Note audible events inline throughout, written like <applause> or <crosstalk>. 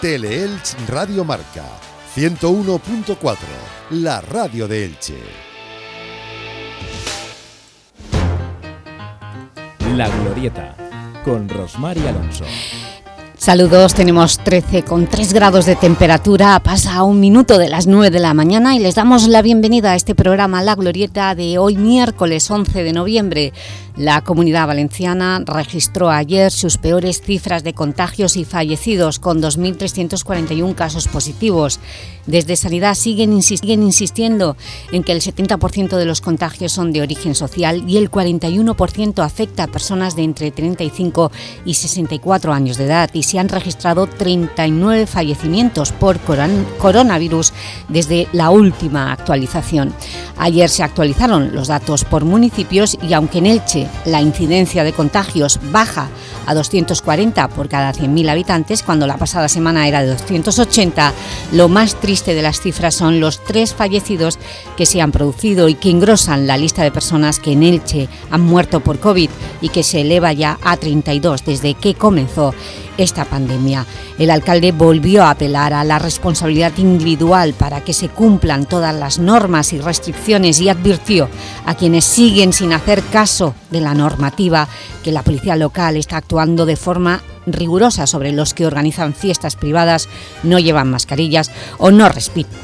Teleelch Radio Marca 101.4, la radio de Elche. La Glorieta, con Rosmar Alonso. Saludos, tenemos 13 con 3 grados de temperatura, pasa un minuto de las 9 de la mañana y les damos la bienvenida a este programa La Glorieta de hoy miércoles 11 de noviembre. La Comunidad Valenciana registró ayer sus peores cifras de contagios y fallecidos, con 2.341 casos positivos. Desde Sanidad siguen, insistiendo en que el 70% de los contagios son de origen social y el 41% afecta a personas de entre 35 y 64 años de edad y se han registrado 39 fallecimientos por coronavirus desde la última actualización. Ayer se actualizaron los datos por municipios y aunque en Elche la incidencia de contagios baja a 240 por cada 100.000 habitantes, cuando la pasada semana era de 280, lo más triste de las cifras son los tres fallecidos que se han producido y que engrosan la lista de personas que en Elche han muerto por COVID y que se eleva ya a 32 desde que comenzó esta pandemia. El alcalde volvió a apelar a la responsabilidad individual para que se cumplan todas las normas y restricciones y advirtió a quienes siguen sin hacer caso de la normativa que la policía local está actuando de forma rigurosa sobre los que organizan fiestas privadas, no llevan mascarillas o no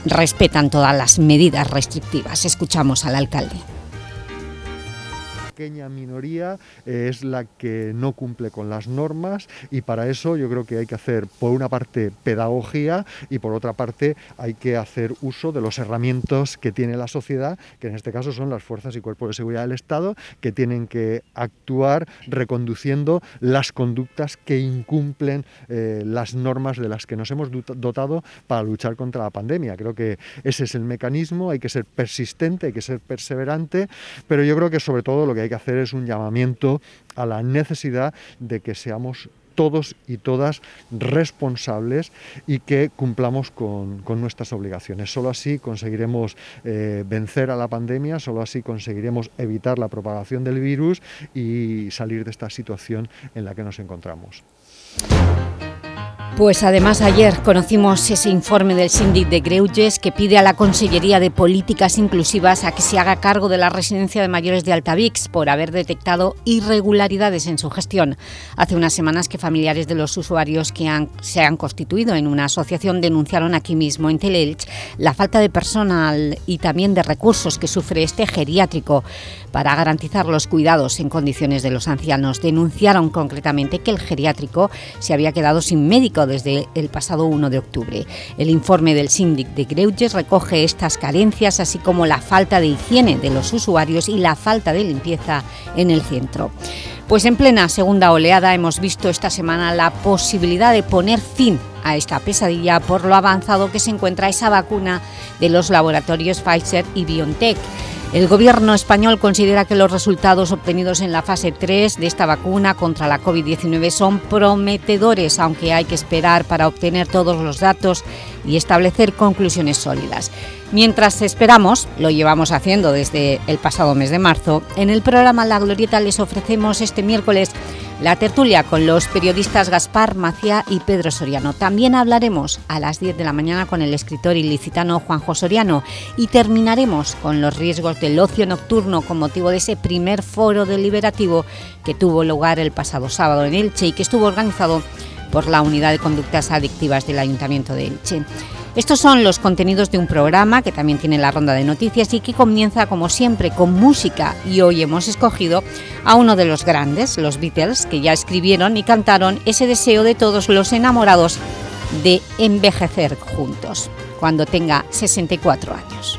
respetan todas las medidas restrictivas. Escuchamos al alcalde pequeña minoría eh, es la que no cumple con las normas y para eso yo creo que hay que hacer por una parte pedagogía y por otra parte hay que hacer uso de los herramientas que tiene la sociedad, que en este caso son las fuerzas y cuerpos de seguridad del Estado, que tienen que actuar reconduciendo las conductas que incumplen eh, las normas de las que nos hemos dotado para luchar contra la pandemia. Creo que ese es el mecanismo, hay que ser persistente, hay que ser perseverante, pero yo creo que sobre todo lo que hay que hacer es un llamamiento a la necesidad de que seamos todos y todas responsables y que cumplamos con, nuestras obligaciones. Solo así conseguiremos eh, vencer a la pandemia, solo así conseguiremos evitar la propagación del virus y salir de esta situación en la que nos encontramos. Pues además ayer conocimos ese informe del síndic de Greuges que pide a la Consellería de Políticas Inclusivas a que se haga cargo de la residencia de mayores de Altavix por haber detectado irregularidades en su gestión. Hace unas semanas que familiares de los usuarios que se han constituido en una asociación denunciaron aquí mismo en Teleelch la falta de personal y también de recursos que sufre este geriátrico para garantizar los cuidados en condiciones de los ancianos. Denunciaron concretamente que el geriátrico se había quedado sin médico desde el pasado 1 de octubre. El informe del síndic de Greuges recoge estas carencias, así como la falta de higiene de los usuarios y la falta de limpieza en el centro. Pues en plena segunda oleada hemos visto esta semana la posibilidad de poner fin a esta pesadilla por lo avanzado que se encuentra esa vacuna de los laboratorios Pfizer y BioNTech. El Gobierno español considera que los resultados obtenidos en la fase 3 de esta vacuna contra la COVID-19 son prometedores, aunque hay que esperar para obtener todos los datos y establecer conclusiones sólidas. Mientras esperamos, lo llevamos haciendo desde el pasado mes de marzo, en el programa La Glorieta les ofrecemos este miércoles la tertulia con los periodistas Gaspar Macia y Pedro Soriano. También hablaremos a las 10 de la mañana con el escritor ilicitano Juanjo Soriano y terminaremos con los riesgos del ocio nocturno con motivo de ese primer foro deliberativo que tuvo lugar el pasado sábado en Elche y que estuvo organizado por la Unidad de Conductas Adictivas del Ayuntamiento de Elche. Estos son los contenidos de un programa que también tiene la ronda de noticias y que comienza, como siempre, con música. Y hoy hemos escogido a uno de los grandes, los Beatles, que ya escribieron y cantaron ese deseo de todos los enamorados de envejecer juntos, cuando tenga 64 años.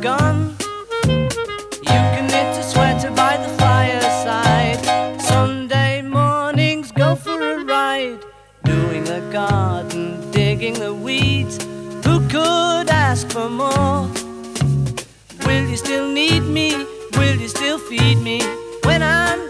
Gone. You can knit a sweater by the fireside. Sunday mornings go for a ride. Doing the garden, digging the weeds. Who could ask for more? Will you still need me? Will you still feed me when I'm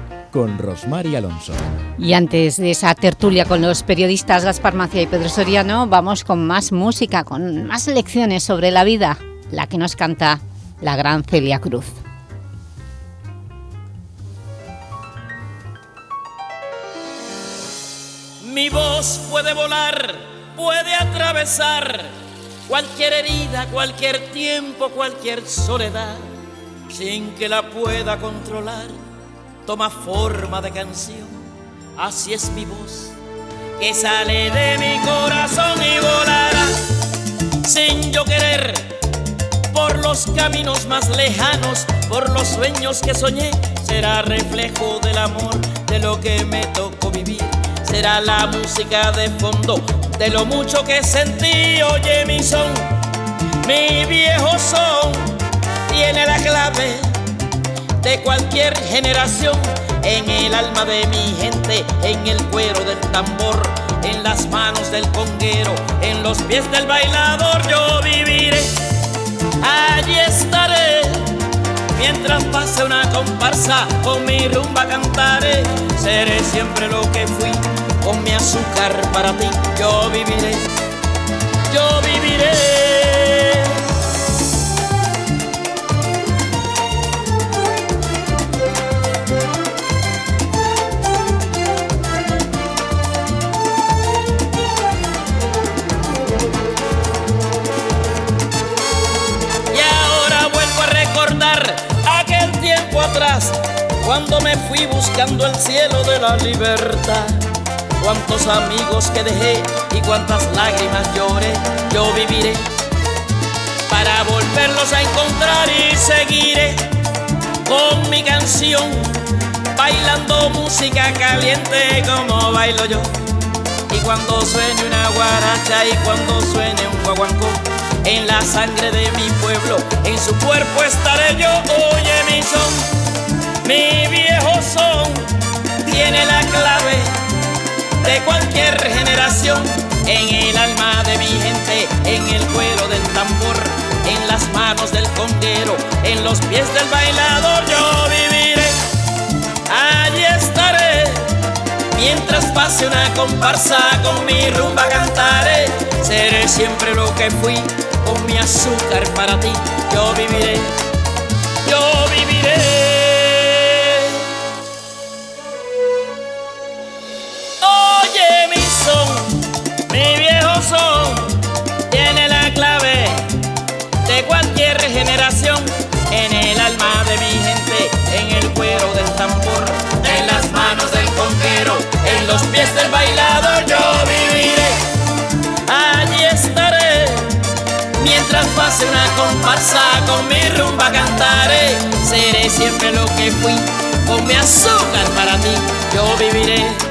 con Rosmar y Alonso. Y antes de esa tertulia con los periodistas Gaspar Macia y Pedro Soriano, vamos con más música, con más lecciones sobre la vida, la que nos canta la gran Celia Cruz. Mi voz puede volar, puede atravesar cualquier herida, cualquier tiempo, cualquier soledad, sin que la pueda controlar. Toma forma de canción, así es mi voz, que sale de mi corazón y volará, sin yo querer, por los caminos más lejanos, por los sueños que soñé, será reflejo del amor, de lo que me tocó vivir. Será la música de fondo de lo mucho que sentí. Oye mi son, mi viejo son, tiene la clave de cualquier generación. En el alma de mi gente, en el cuero del tambor, en las manos del conguero, en los pies del bailador, yo viviré. Allí estaré. Mientras pase una comparsa, con mi rumba cantaré. Seré siempre lo que fui, con mi azúcar para ti. Yo viviré, yo viviré. Tiempo atrás, cuando me fui buscando el cielo de la libertad. Cuántos amigos que dejé y cuántas lágrimas lloré, yo viviré para volverlos a encontrar y seguiré con mi canción, bailando música caliente como bailo yo. Y cuando suene una guaracha y cuando suene un guaguancó, en la sangre de mi pueblo, en su cuerpo estaré yo. Oye mi son, mi viejo son, tiene la clave de cualquier generación. En el alma de mi gente, en el cuero del tambor, en las manos del conguero, en los pies del bailador, yo viviré. Allí estaré. Mientras pase una comparsa con mi rumba cantaré, seré siempre lo que fui, con mi azúcar para ti yo viviré, yo viviré. Oye mi son, mi viejo son, tiene la clave de cualquier regeneración en el alma de mi gente, en el cuero del tambor, en las manos del conquero, en los pies del pase una comparsa con mi rumba cantaré. Seré siempre lo que fui, con mi azúcar para ti yo viviré.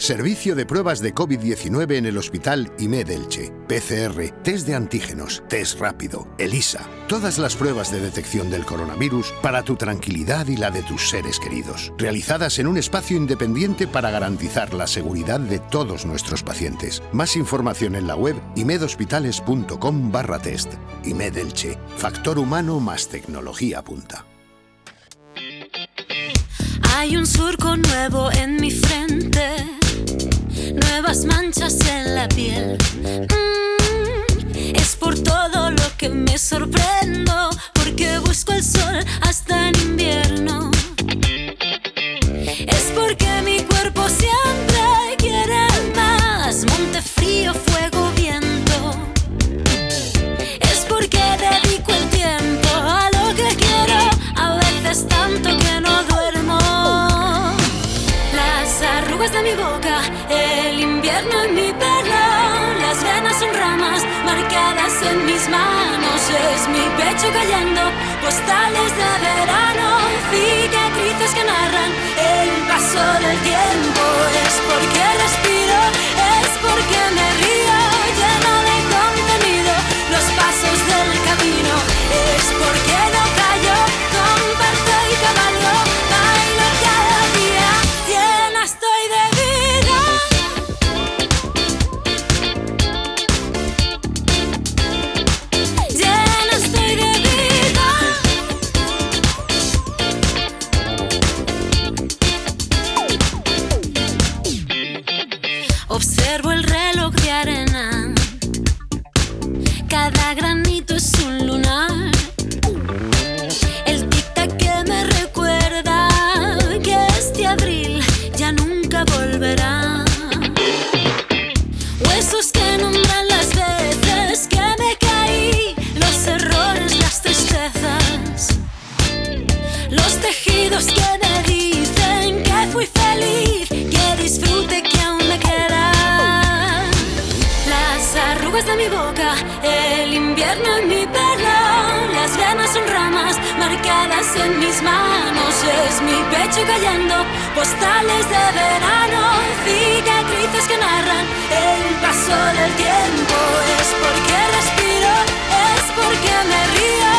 Servicio de pruebas de COVID-19 en el Hospital IMED Elche. PCR, test de antígenos, test rápido, ELISA. Todas las pruebas de detección del coronavirus para tu tranquilidad y la de tus seres queridos. Realizadas en un espacio independiente para garantizar la seguridad de todos nuestros pacientes. Más información en la web imedhospitales.com barra test. IMED Elche. Factor humano más tecnología punta. Hay un surco nuevo en mi frente, nuevas manchas en la piel. Mm, es por todo lo que me sorprendo, porque busco el sol hasta en invierno. Es porque mi cuerpo siempre el paso del tiempo. En mis manos. Es mi pecho cayendo, postales de verano, cicatrices que narran el paso del tiempo. Es porque respiro, es porque me río,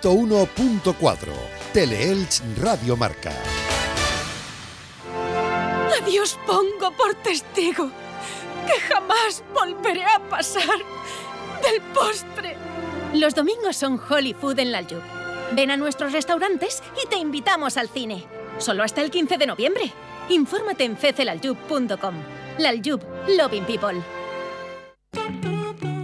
101.4 Teleelch Radio Marca. Adiós pongo por testigo que jamás volveré a pasar del postre. Los domingos son Holy Food en Laljub. Ven a nuestros restaurantes y te invitamos al cine. Solo hasta el 15 de noviembre. Infórmate en cecelaljub.com. Laljub, Loving People.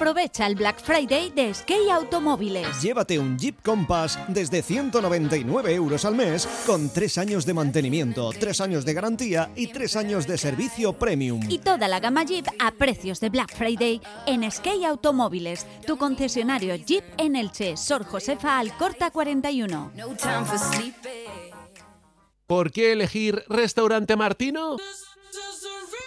Aprovecha el Black Friday de Skate Automóviles. Llévate un Jeep Compass desde 199 euros al mes con 3 años de mantenimiento, 3 años de garantía y 3 años de servicio premium. Y toda la gama Jeep a precios de Black Friday en Skate Automóviles, tu concesionario Jeep en Elche, Sor Josefa Alcorta 41. ¿Por qué elegir Restaurante Martino?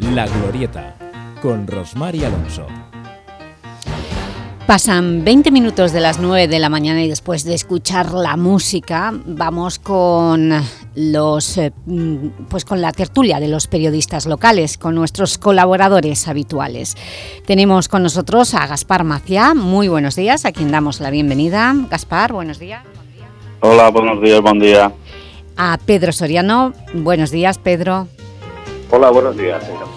La Glorieta, con Rosmar y Alonso. Pasan 20 minutos de las 9 de la mañana y después de escuchar la música vamos con los eh, mm, pues con la tertulia de los periodistas locales, con nuestros colaboradores habituales. Tenemos con nosotros a Gaspar Maciá, muy buenos días, a quien damos la bienvenida. Gaspar, buenos días. Hola, buenos días, buen día. A Pedro Soriano, buenos días Pedro. Hola, buenos días, encantado.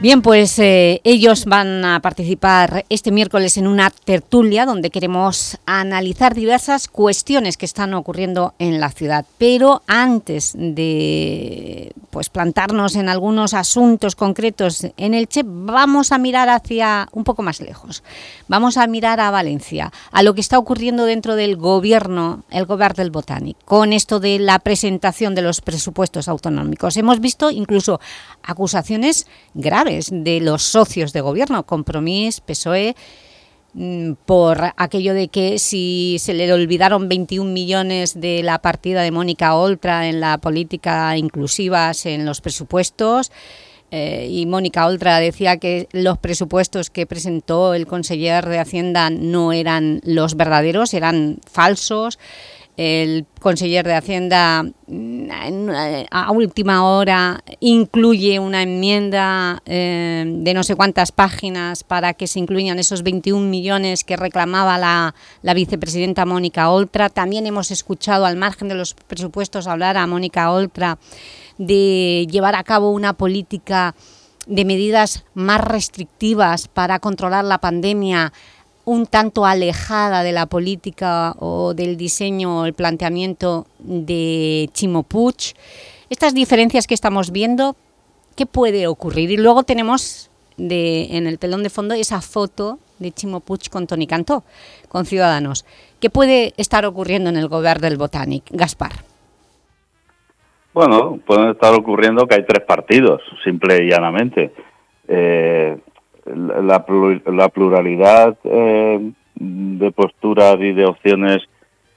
Bien, pues eh, ellos van a participar este miércoles en una tertulia donde queremos analizar diversas cuestiones que están ocurriendo en la ciudad. Pero antes de pues, plantarnos en algunos asuntos concretos en el Che, vamos a mirar hacia un poco más lejos. Vamos a mirar a Valencia, a lo que está ocurriendo dentro del gobierno, el gobierno del Botánico, con esto de la presentación de los presupuestos autonómicos. Hemos visto incluso acusaciones graves de los socios de gobierno, Compromís, PSOE, mm, por aquello de que si se le olvidaron 21 millones de la partida de Mónica Oltra en la política inclusivas en los presupuestos, eh, y Mónica Oltra decía que los presupuestos que presentó el conseller de Hacienda no eran los verdaderos, eran falsos, el conseller de Hacienda mm, a última hora incluye una enmienda eh, de no sé cuántas páginas para que se incluyan esos 21 millones que reclamaba la, la vicepresidenta Mónica Oltra. También hemos escuchado al margen de los presupuestos hablar a Mónica Oltra de llevar a cabo una política de medidas más restrictivas para controlar la pandemia un tanto alejada de la política o del diseño o el planteamiento de Chimo Puig. Estas diferencias que estamos viendo, ¿qué puede ocurrir? Y luego tenemos en el telón de fondo esa foto de Chimo Puig con Toni Cantó, con Ciudadanos. ¿Qué puede estar ocurriendo en el gobierno del Botanic? Gaspar. Bueno, pueden estar ocurriendo que hay tres partidos, simple y llanamente. Eh, la, la, pluralidad eh, de posturas y de opciones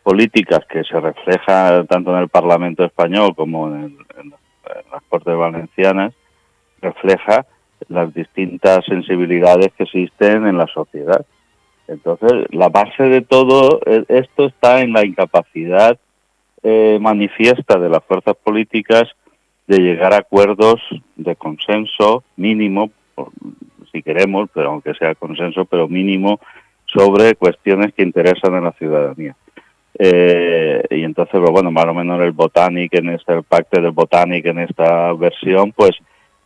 políticas que se refleja tanto en el Parlamento español como en, las Cortes Valencianas, refleja las distintas sensibilidades que existen en la sociedad. Entonces, la base de todo eh, esto está en la incapacidad eh, manifiesta de las fuerzas políticas de llegar a acuerdos de consenso mínimo, si queremos, pero aunque sea consenso, pero mínimo, sobre cuestiones que interesan a la ciudadanía. Eh, y entonces, pues, bueno, más o menos el Botanic, en este, el pacto del Botanic en esta versión, pues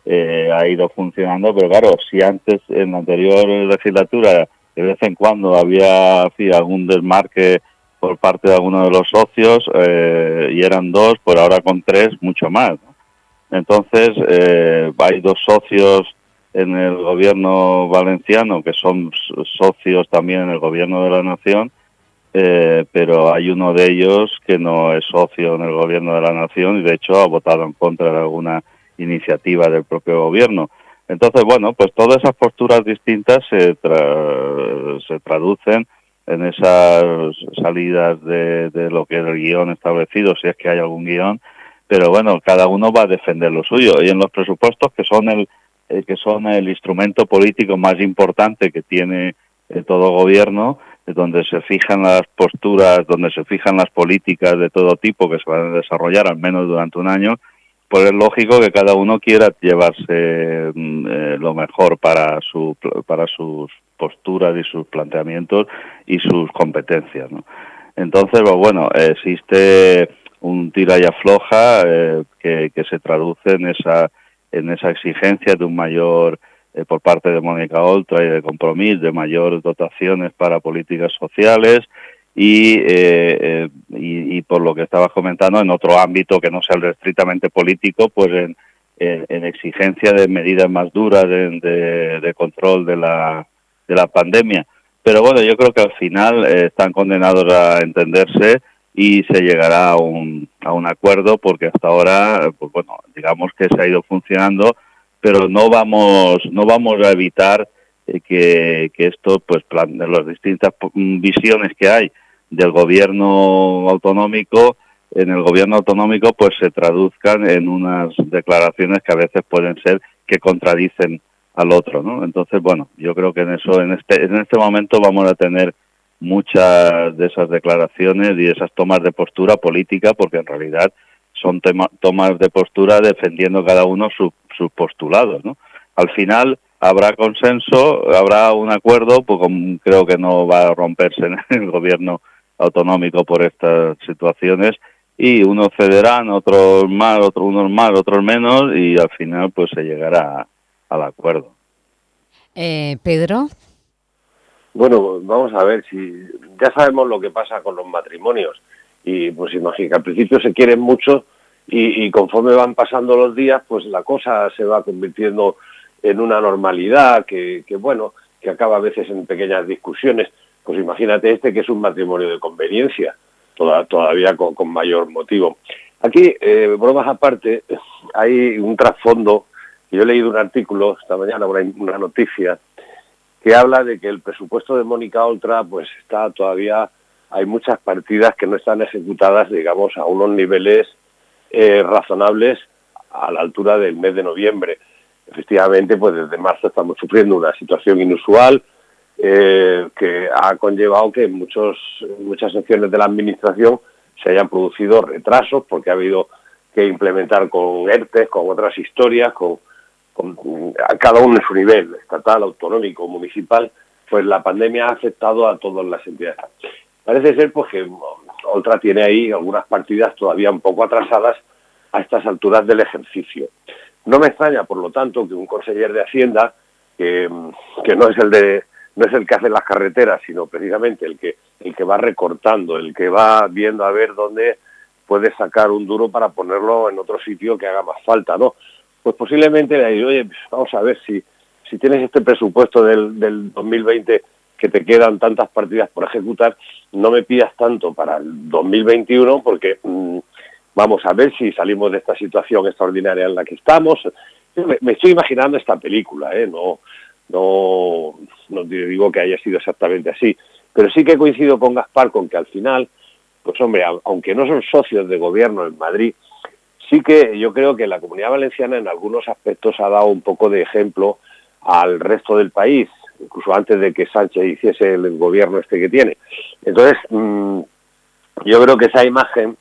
eh, ha ido funcionando, pero claro, si antes, en la anterior legislatura, de vez en cuando había algún desmarque por parte de alguno de los socios, eh, y eran dos, pues ahora con tres, mucho más. Entonces, hay dos socios en el gobierno valenciano que son socios también en el gobierno de la nación, eh, pero hay uno de ellos que no es socio en el gobierno de la nación y de hecho ha votado en contra de alguna iniciativa del propio gobierno. Entonces, bueno, pues todas esas posturas distintas se, se traducen en esas salidas de, de, lo que es el guion establecido, si es que hay algún guion, pero bueno, cada uno va a defender lo suyo. Y en los presupuestos, que son el, eh, que son el instrumento político más importante que tiene eh, todo gobierno, donde se fijan las posturas, donde se fijan las políticas de todo tipo que se van a desarrollar al menos durante un año, pues es lógico que cada uno quiera llevarse mm, eh, lo mejor para su para sus posturas y sus planteamientos y sus competencias. Entonces, pues bueno, existe un tira y afloja eh, que se traduce en esa en esa exigencia de un mayor eh, por parte de Mónica Oltra y de Compromís de mayores dotaciones para políticas sociales y, eh, eh, y, por lo que estabas comentando en otro ámbito que no sea estrictamente político, pues en, en, exigencia de medidas más duras de, de, control de la, de la pandemia. Pero bueno, yo creo que al final están condenados a entenderse y se llegará a un, a un acuerdo porque hasta ahora, pues bueno, digamos que se ha ido funcionando pero no vamos no vamos a evitar eh, que, que, esto pues plan, las distintas mm, visiones que hay del gobierno autonómico en el gobierno autonómico pues se traduzcan en unas declaraciones que a veces pueden ser que contradicen al otro no entonces bueno yo creo que en eso en este en este momento vamos a tener muchas de esas declaraciones y esas tomas de postura política porque en realidad son tomas de postura defendiendo cada uno su, sus postulados. ¿no? Al final habrá consenso, habrá un acuerdo, pues creo que no va a romperse en el gobierno autonómico por estas situaciones y unos cederán, otros más, otros unos más, otros menos y al final pues se llegará al acuerdo. Eh, Pedro. Bueno, vamos a ver si ya sabemos lo que pasa con los matrimonios y pues imagina, al principio se quieren mucho y, conforme van pasando los días, pues la cosa se va convirtiendo en una normalidad que, bueno, que acaba a veces en pequeñas discusiones. Pues imagínate este que es un matrimonio de conveniencia, todavía con, mayor motivo. Aquí, eh, bromas aparte, hay un trasfondo, yo he leído un artículo esta mañana, una noticia, que habla de que el presupuesto de Mónica Oltra pues está todavía hay muchas partidas que no están ejecutadas, digamos, a unos niveles eh, razonables a la altura del mes de noviembre. Efectivamente, pues desde marzo estamos sufriendo una situación inusual eh, que ha conllevado que en muchos, muchas secciones de la Administración se hayan producido retrasos porque ha habido que implementar con ERTES, con otras historias, con, con cada uno en su nivel, estatal, autonómico, municipal, pues la pandemia ha afectado a todas las entidades. Parece ser pues, que otra tiene ahí algunas partidas todavía un poco atrasadas a estas alturas del ejercicio. No me extraña, por lo tanto, que un consejero de Hacienda, que, no es el de no es el que hace las carreteras, sino precisamente el que el que va recortando, el que va viendo a ver dónde puede sacar un duro para ponerlo en otro sitio que haga más falta, ¿no? Pues posiblemente le oye, vamos a ver si si tienes este presupuesto del, del 2020 que te quedan tantas partidas por ejecutar, no me pidas tanto para el 2021 porque mm, vamos a ver si salimos de esta situación extraordinaria en la que estamos. Me, estoy imaginando esta película, ¿eh? no, no, no digo que haya sido exactamente así, pero sí que coincido con Gaspar con que al final, pues hombre, aunque no son socios de gobierno en Madrid, sí que yo creo que la comunidad valenciana en algunos aspectos ha dado un poco de ejemplo al resto del país, incluso antes de que Sánchez hiciese el gobierno este que tiene. Entonces, mm, yo creo que esa imagen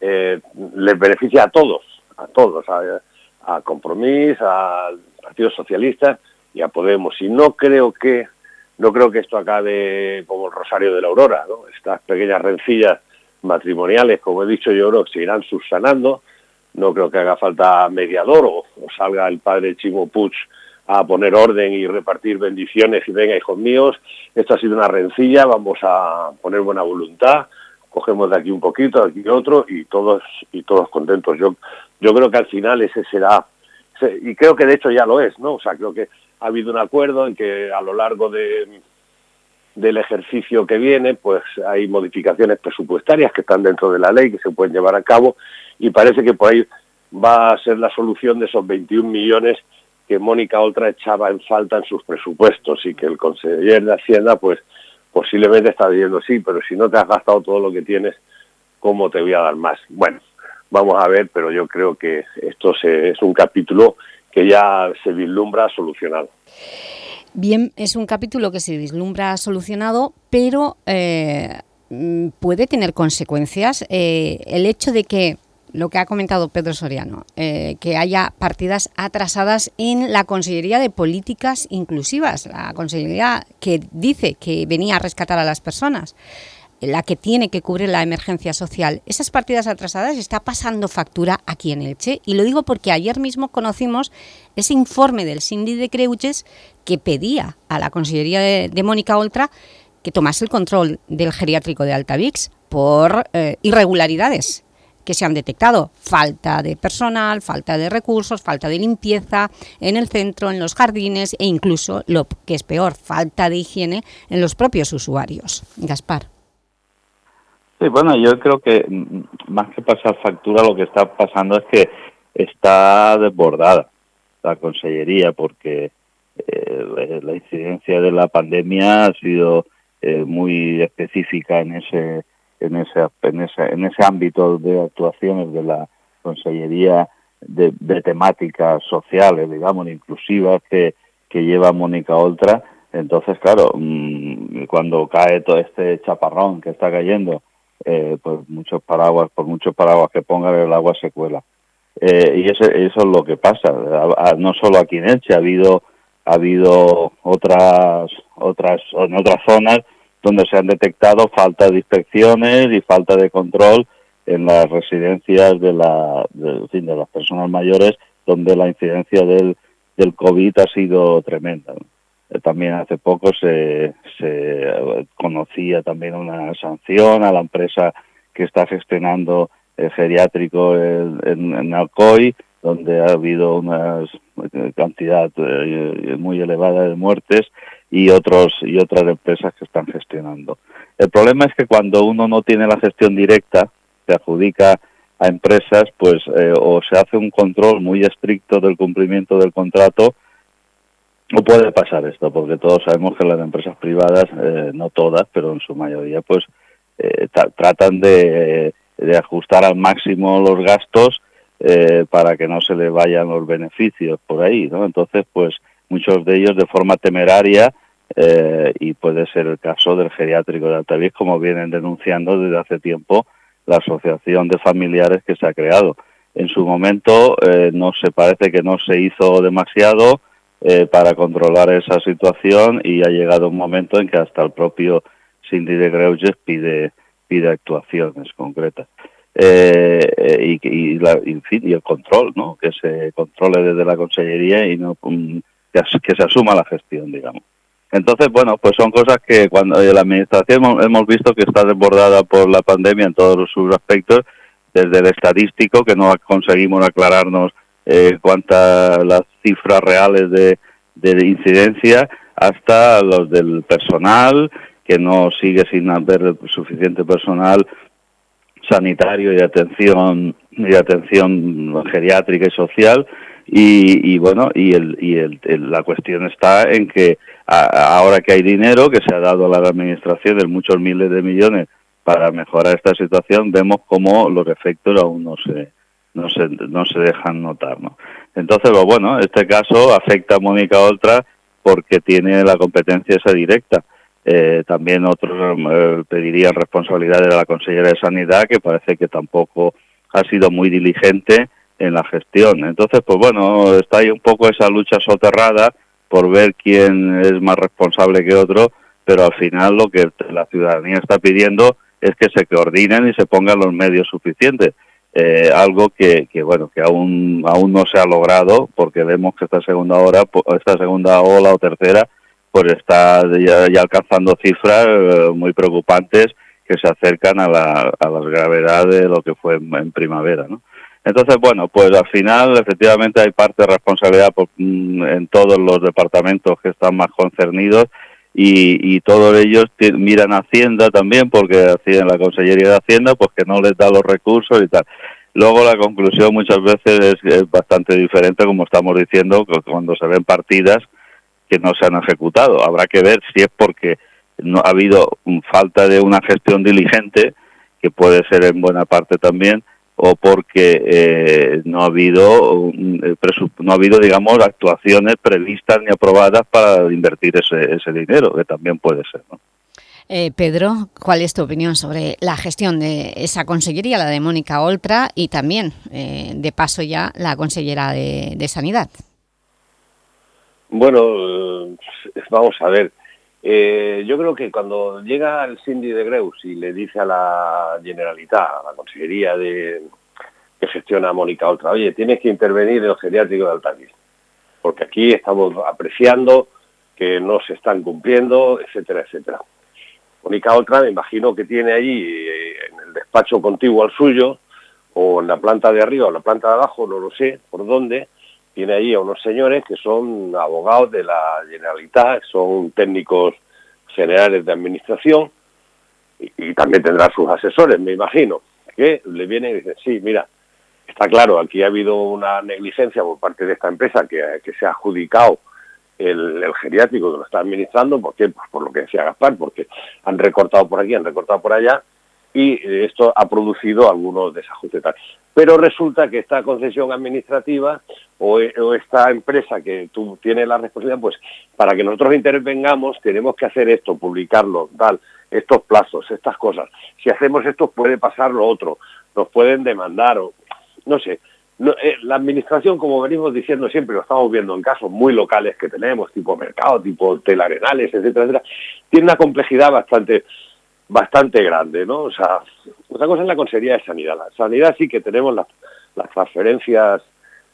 eh, les beneficia a todos, a todos, a, a Compromís, al Partido Socialista y a Podemos. Y no creo que no creo que esto acabe como el Rosario de la Aurora, ¿no? Estas pequeñas rencillas matrimoniales, como he dicho, yo creo que se irán subsanando. No creo que haga falta mediador o, salga el padre Chimo Puig a poner orden y repartir bendiciones y venga, hijos míos, esto ha sido una rencilla, vamos a poner buena voluntad, cogemos de aquí un poquito, de aquí otro y todos y todos contentos. Yo yo creo que al final ese será y creo que de hecho ya lo es, ¿no? O sea, creo que ha habido un acuerdo en que a lo largo de del ejercicio que viene, pues hay modificaciones presupuestarias que están dentro de la ley que se pueden llevar a cabo y parece que por ahí va a ser la solución de esos 21 millones que Mónica Oltra echaba en falta en sus presupuestos y que el consejero de Hacienda pues posiblemente está diciendo sí, pero si no te has gastado todo lo que tienes, ¿cómo te voy a dar más? Bueno, vamos a ver, pero yo creo que esto se, es un capítulo que ya se vislumbra solucionado. Bien, es un capítulo que se vislumbra solucionado, pero eh, mm, puede tener consecuencias. Eh, el hecho de que lo que ha comentado Pedro Soriano, eh, que haya partidas atrasadas en la Consellería de Políticas Inclusivas, la Consellería que dice que venía a rescatar a las personas, la que tiene que cubrir la emergencia social. Esas partidas atrasadas está pasando factura aquí en Elche y lo digo porque ayer mismo conocimos ese informe del Cindy de Creuches que pedía a la Consellería de, Mónica Oltra que tomase el control del geriátrico de Altavix por eh, irregularidades que se han detectado. Falta de personal, falta de recursos, falta de limpieza en el centro, en los jardines e incluso, lo que es peor, falta de higiene en los propios usuarios. Gaspar. Sí, bueno, yo creo que mm, más que pasar factura lo que está pasando es que está desbordada la consellería porque eh, la incidencia de la pandemia ha sido eh, muy específica en ese en ese, en ese, en ese ámbito de actuaciones de la Consellería de, temáticas sociales, digamos, inclusivas que, lleva Mónica Oltra. Entonces, claro, mm, cuando cae todo este chaparrón que está cayendo, eh, pues muchos paraguas, por muchos paraguas que pongan, el agua se cuela. Eh, y eso, eso es lo que pasa. no solo aquí en Elche, ha habido ha habido otras otras en otras zonas donde se han detectado falta de inspecciones y falta de control en las residencias de, la, de, las personas mayores, donde la incidencia del, del COVID ha sido tremenda. También hace poco se, se conocía también una sanción a la empresa que está gestionando el geriátrico en, Alcoy, donde ha habido una cantidad eh, muy elevada de muertes y otros y otras empresas que están gestionando. El problema es que cuando uno no tiene la gestión directa, se adjudica a empresas, pues eh, o se hace un control muy estricto del cumplimiento del contrato, o puede pasar esto, porque todos sabemos que las empresas privadas, eh, no todas, pero en su mayoría, pues eh, tratan de, de, ajustar al máximo los gastos para que no se le vayan los beneficios por ahí, ¿no? Entonces, pues muchos de ellos de forma temeraria eh, y puede ser el caso del geriátrico de Altavix, como vienen denunciando desde hace tiempo la asociación de familiares que se ha creado. En su momento eh, no se parece que no se hizo demasiado eh, para controlar esa situación y ha llegado un momento en que hasta el propio Cindy de Greuges pide pide actuaciones concretas. y, y, la, el control, ¿no? que se controle desde la consellería y no mm, que, se asuma la gestión, digamos. Entonces, bueno, pues son cosas que cuando la administración hemos, visto que está desbordada por la pandemia en todos sus aspectos, desde el estadístico, que no conseguimos aclararnos eh, cuántas las cifras reales de, de incidencia, hasta los del personal, que no sigue sin haber suficiente personal sanitario y atención y atención geriátrica y social. Y, bueno y, el, y el, la cuestión está en que ahora que hay dinero que se ha dado a la administración de muchos miles de millones para mejorar esta situación vemos cómo los efectos aún no se no se, no se dejan notar ¿no? entonces pues bueno este caso afecta a Mónica Oltra porque tiene la competencia esa directa eh, también otros eh, pedirían responsabilidad de la consejera de Sanidad, que parece que tampoco ha sido muy diligente en la gestión. Entonces, pues bueno, está ahí un poco esa lucha soterrada por ver quién es más responsable que otro, pero al final lo que la ciudadanía está pidiendo es que se coordinen y se pongan los medios suficientes. Eh, algo que, que, bueno que aún aún no se ha logrado porque vemos que esta segunda hora esta segunda ola o tercera pues está ya, alcanzando cifras eh, muy preocupantes que se acercan a la, a las gravedades de lo que fue en, primavera, ¿no? Entonces, bueno, pues al final efectivamente hay parte de responsabilidad mm, en todos los departamentos que están más concernidos y, y todos ellos miran a Hacienda también porque en la Consellería de Hacienda pues que no les da los recursos y tal. Luego la conclusión muchas veces es, es bastante diferente, como estamos diciendo, cuando se ven partidas que no se han ejecutado. Habrá que ver si es porque no ha habido falta de una gestión diligente, que puede ser en buena parte también, o porque eh, no ha habido eh, no ha habido digamos actuaciones previstas ni aprobadas para invertir ese, ese dinero que también puede ser ¿no? Eh, Pedro, ¿cuál es tu opinión sobre la gestión de esa consellería, la de Mónica Oltra, y también, de paso ya, la consellera de, de Sanidad? Bueno, eh, vamos a ver. Eh, yo creo que cuando llega el Cindy de Greus y le dice a la Generalitat, a la Consejería de, que gestiona Mónica Oltra, oye, tienes que intervenir en el geriátrico de Altavix, porque aquí estamos apreciando que no se están cumpliendo, etcétera, etcétera. Mónica Oltra me imagino que tiene allí eh, en el despacho contiguo al suyo, o en la planta de arriba o en la planta de abajo, no lo sé por dónde, tiene ahí a unos señores que son abogados de la Generalitat, son técnicos generales de administración y, también tendrá sus asesores, me imagino, que le vienen y dicen, sí, mira, está claro, aquí ha habido una negligencia por parte de esta empresa que, se ha adjudicado el, geriátrico que lo está administrando, ¿por qué? Pues por lo que decía Gaspar, porque han recortado por aquí, han recortado por allá, y esto ha producido algunos desajustes. Pero resulta que esta concesión administrativa o, esta empresa que tú tienes la responsabilidad, pues para que nosotros intervengamos tenemos que hacer esto, publicarlo, tal, estos plazos, estas cosas. Si hacemos esto puede pasar lo otro, nos pueden demandar o no sé. Eh, la administración, como venimos diciendo siempre, lo estamos viendo en casos muy locales que tenemos, tipo mercado, tipo telarenales, etcétera, etcétera, tiene una complejidad bastante bastante grande, ¿no? O sea, otra cosa es la Consejería de Sanidad. La Sanidad sí que tenemos las, las transferencias,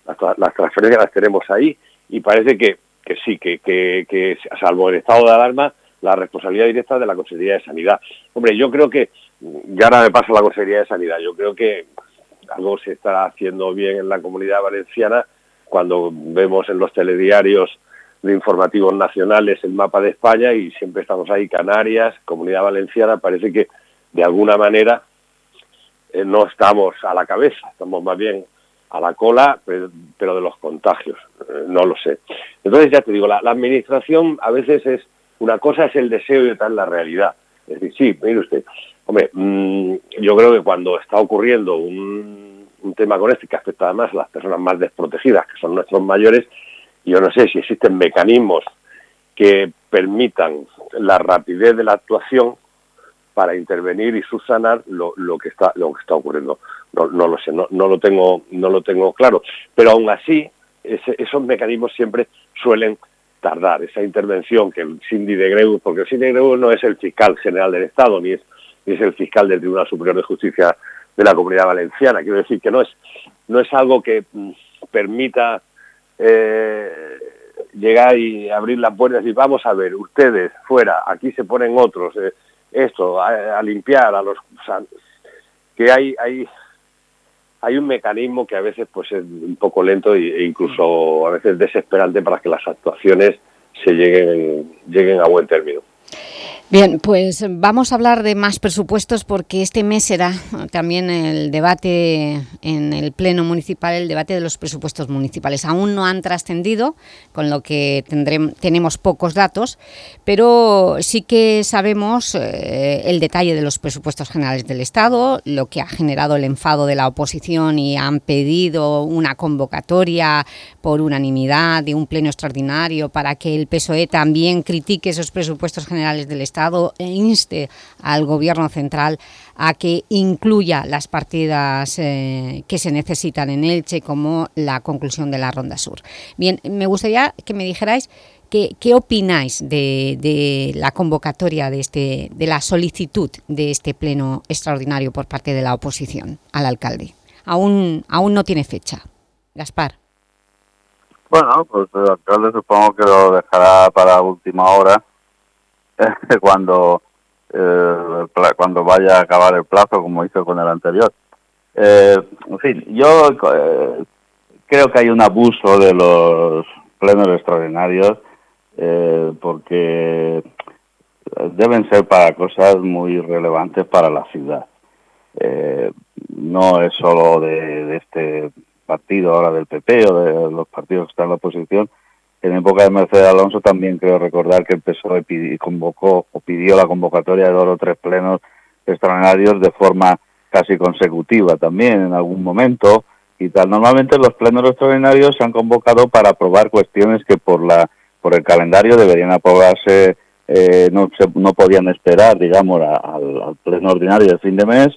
las, transferencias las tenemos ahí y parece que, que sí, que, que, que, salvo el estado de alarma, la responsabilidad directa de la Consejería de Sanidad. Hombre, yo creo que, ya ahora me pasa la Consejería de Sanidad, yo creo que algo se está haciendo bien en la comunidad valenciana cuando vemos en los telediarios de informativos nacionales el mapa de España y siempre estamos ahí, Canarias, Comunidad Valenciana, parece que de alguna manera eh, no estamos a la cabeza, estamos más bien a la cola, pero, de los contagios, eh, no lo sé. Entonces ya te digo, la, administración a veces es, una cosa es el deseo y otra es la realidad. Es decir, sí, mire usted, hombre, mm, yo creo que cuando está ocurriendo un tema con este que afecta además a las personas más desprotegidas, que son nuestros mayores, yo no sé si existen mecanismos que permitan la rapidez de la actuación para intervenir y subsanar lo, lo que está lo que está ocurriendo. No, no lo sé no, no, lo tengo no lo tengo claro. Pero aún así esos mecanismos siempre suelen tardar. Esa intervención que el Cindy de Greu porque el Cindy de Greu no es el fiscal general del Estado ni es ni es el fiscal del Tribunal Superior de Justicia de la Comunidad Valenciana. Quiero decir que no es no es algo que mm, permita eh, llegar y abrir las puertas y vamos a ver, ustedes fuera, aquí se ponen otros, eh, esto, a, limpiar, a los... que hay, hay, hay un mecanismo que a veces pues es un poco lento e incluso a veces desesperante para que las actuaciones se lleguen, lleguen a buen término. Bien, pues vamos a hablar de más presupuestos porque este mes será también el debate en el Pleno Municipal, el debate de los presupuestos municipales. Aún no han trascendido, con lo que tendremos, tenemos pocos datos, pero sí que sabemos eh, el detalle de los presupuestos generales del Estado, lo que ha generado el enfado de la oposición y han pedido una convocatoria por unanimidad de un pleno extraordinario para que el PSOE también critique esos presupuestos generales del Estado e inste al Gobierno central a que incluya las partidas eh, que se necesitan en Elche como la conclusión de la Ronda Sur. Bien, me gustaría que me dijerais ¿Qué, opináis de, la convocatoria, de, este, de la solicitud de este pleno extraordinario por parte de la oposición al alcalde? Aún, aún no tiene fecha. Gaspar. Bueno, pues el alcalde supongo que lo dejará para última hora <laughs> cuando eh, cuando vaya a acabar el plazo como hizo con el anterior. Eh, en fin, yo eh, creo que hay un abuso de los plenos extraordinarios porque deben ser para cosas muy relevantes para la ciudad. no es solo de, este partido ahora del PP o de los partidos que están en la oposición, en época de Mercedes Alonso también creo recordar que el PSOE convocó o pidió la convocatoria de dos o tres plenos extraordinarios de forma casi consecutiva también en algún momento y tal. Normalmente los plenos extraordinarios se han convocado para aprobar cuestiones que por la por el calendario deberían aprobarse, eh, no, no podían esperar, digamos, al, pleno ordinario de fin de mes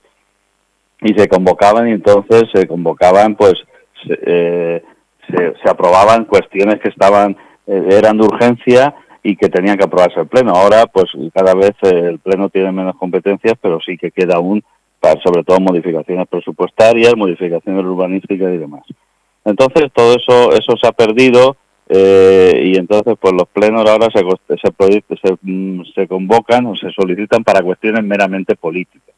y se convocaban y entonces se convocaban pues eh, se, aprobaban cuestiones que estaban eh, eran de urgencia y que tenían que aprobarse el pleno. Ahora, pues cada vez eh, el pleno tiene menos competencias, pero sí que queda aún para, sobre todo modificaciones presupuestarias, modificaciones urbanísticas y demás. Entonces todo eso eso se ha perdido eh, y entonces pues los plenos ahora se, se, se, mm, se convocan o se solicitan para cuestiones meramente políticas.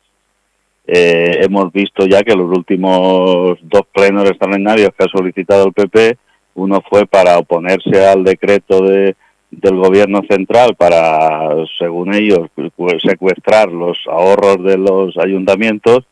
Eh, hemos visto ya que los últimos dos plenos extraordinarios que ha solicitado el PP, uno fue para oponerse al decreto de, del gobierno central para, según ellos, secuestrar los ahorros de los ayuntamientos,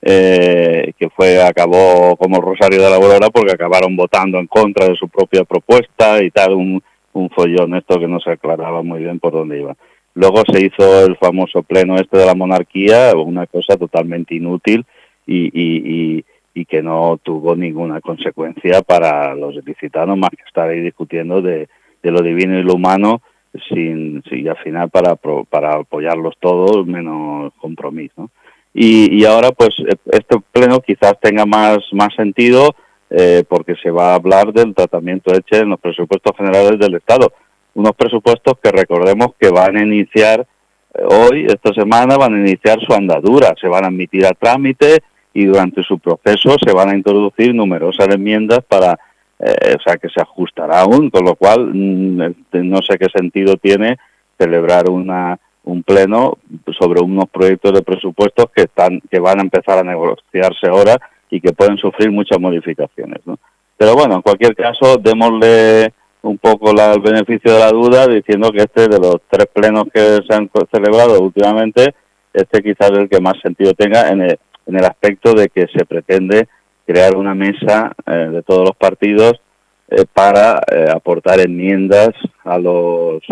eh, que fue acabó como Rosario de la Aurora porque acabaron votando en contra de su propia propuesta y tal, un, un follón esto que no se aclaraba muy bien por dónde iba. Luego se hizo el famoso pleno este de la monarquía, una cosa totalmente inútil y, que no tuvo ninguna consecuencia para los licitanos más que estar ahí discutiendo de, lo divino y lo humano sin, sin al final para, para apoyarlos todos menos compromiso. Y, ahora pues este pleno quizás tenga más, más sentido eh, porque se va a hablar del tratamiento hecho en los presupuestos generales del Estado unos presupuestos que recordemos que van a iniciar eh, hoy, esta semana, van a iniciar su andadura, se van a admitir a trámite y durante su proceso se van a introducir numerosas enmiendas para, eh, o sea, que se ajustará aún, con lo cual mm, este, no sé qué sentido tiene celebrar una un pleno sobre unos proyectos de presupuestos que están que van a empezar a negociarse ahora y que pueden sufrir muchas modificaciones, ¿no? Pero bueno, en cualquier caso, démosle un poco el beneficio de la duda diciendo que este de los tres plenos que se han celebrado últimamente, este quizás es el que más sentido tenga en el, en el aspecto de que se pretende crear una mesa eh, de todos los partidos eh, para eh, aportar enmiendas a los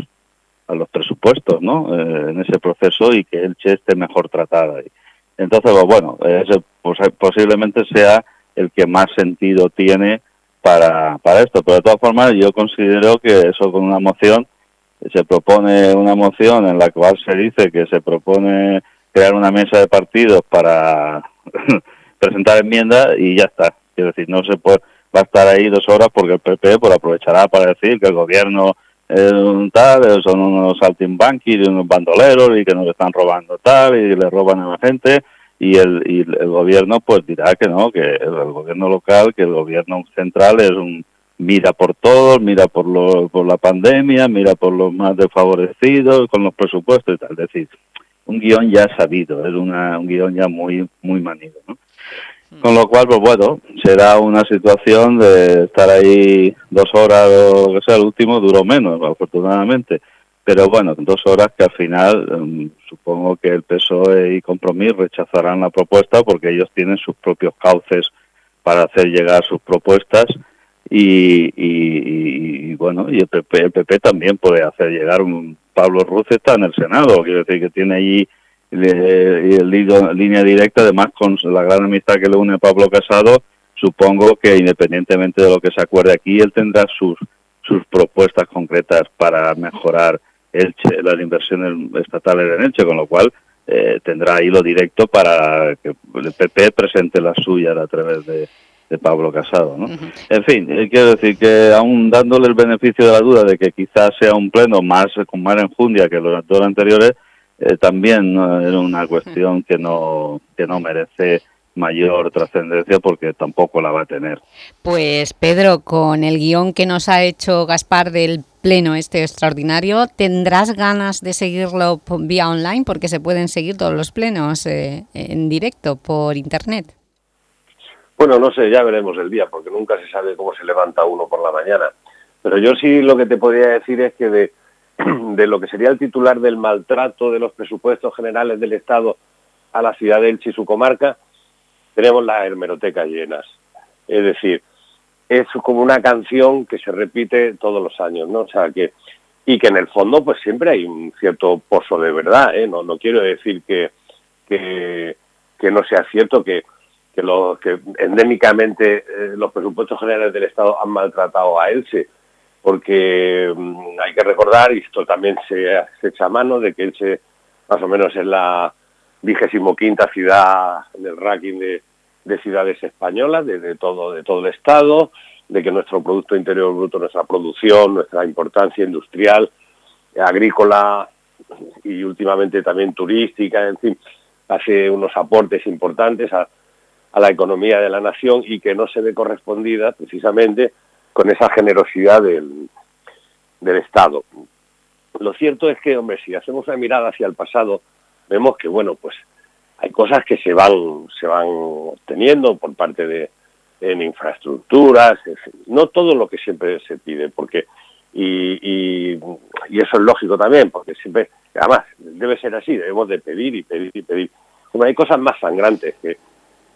a los presupuestos ¿no? en ese proceso y que el Che esté mejor tratado ahí. Entonces, pues, bueno, ese posiblemente sea el que más sentido tiene para, para esto. Pero de todas formas, yo considero que eso con una moción, se propone una moción en la cual se dice que se propone crear una mesa de partidos para <laughs> presentar enmiendas y ya está. Quiero decir, no se puede, va a estar ahí dos horas porque el PP pues, aprovechará para decir que el gobierno es un tal, son unos saltimbanquis unos bandoleros y que nos están robando tal y le roban a la gente y el, y el gobierno pues dirá que no, que el, gobierno local, que el gobierno central es un mira por todos, mira por, lo, por la pandemia, mira por los más desfavorecidos, con los presupuestos y tal. Es decir, un guion ya sabido, es una, un guion ya muy, muy manido. ¿no? Con lo cual, pues bueno, será una situación de estar ahí dos horas o lo que sea, el último duró menos, afortunadamente. Pero bueno, dos horas que al final em, supongo que el PSOE y Compromís rechazarán la propuesta porque ellos tienen sus propios cauces para hacer llegar sus propuestas y, y- bueno, y el PP, el PP también puede hacer llegar un... Pablo Ruz está en el Senado, quiero decir que tiene allí eh, línea directa, además con la gran amistad que le une a Pablo Casado, supongo que independientemente de lo que se acuerde aquí, él tendrá sus, sus propuestas concretas para mejorar Elche, las inversiones estatales en Elche, con lo cual eh, tendrá hilo directo para que el PP presente las suyas a través de, de Pablo Casado. ¿no? En fin, eh, quiero decir que aún dándole el beneficio de la duda de que quizás sea un pleno más con más enjundia que los dos anteriores, eh, también ¿no? era una cuestión que no, que no merece mayor trascendencia porque tampoco la va a tener. Pues Pedro, con el guion que nos ha hecho Gaspar del pleno este extraordinario, ¿tendrás ganas de seguirlo vía online? Porque se pueden seguir todos los plenos eh, en directo por internet. Bueno, no sé, ya veremos el día, porque nunca se sabe cómo se levanta uno por la mañana. Pero yo sí lo que te podría decir es que de, <clears throat> de lo que sería el titular del maltrato de los presupuestos generales del Estado a la ciudad de Elche y su comarca, tenemos las hemerotecas llenas. Es decir, es como una canción que se repite todos los años, ¿no? O sea, que y que en el fondo pues siempre hay un cierto pozo de verdad, ¿eh? No, no quiero decir que, que, no sea cierto que, que, que endémicamente eh, los presupuestos generales del Estado han maltratado a Elche, porque mm, hay que recordar, y esto también se, se echa mano, de que Elche más o menos es la vigésimo quinta ciudad en el ranking de, de ciudades españolas, de, todo, de todo el Estado, de que nuestro Producto Interior Bruto, nuestra producción, nuestra importancia industrial, agrícola y últimamente también turística, en fin, hace unos aportes importantes a, la economía de la nación y que no se ve correspondida precisamente con esa generosidad del, del Estado. Lo cierto es que, hombre, si hacemos una mirada hacia el pasado, vemos que, bueno, pues hay cosas que se van, se van obteniendo por parte de en infraestructuras, no todo lo que siempre se pide, porque y, y, y eso es lógico también, porque siempre, además, debe ser así, debemos de pedir y pedir y pedir. Como hay cosas más sangrantes que,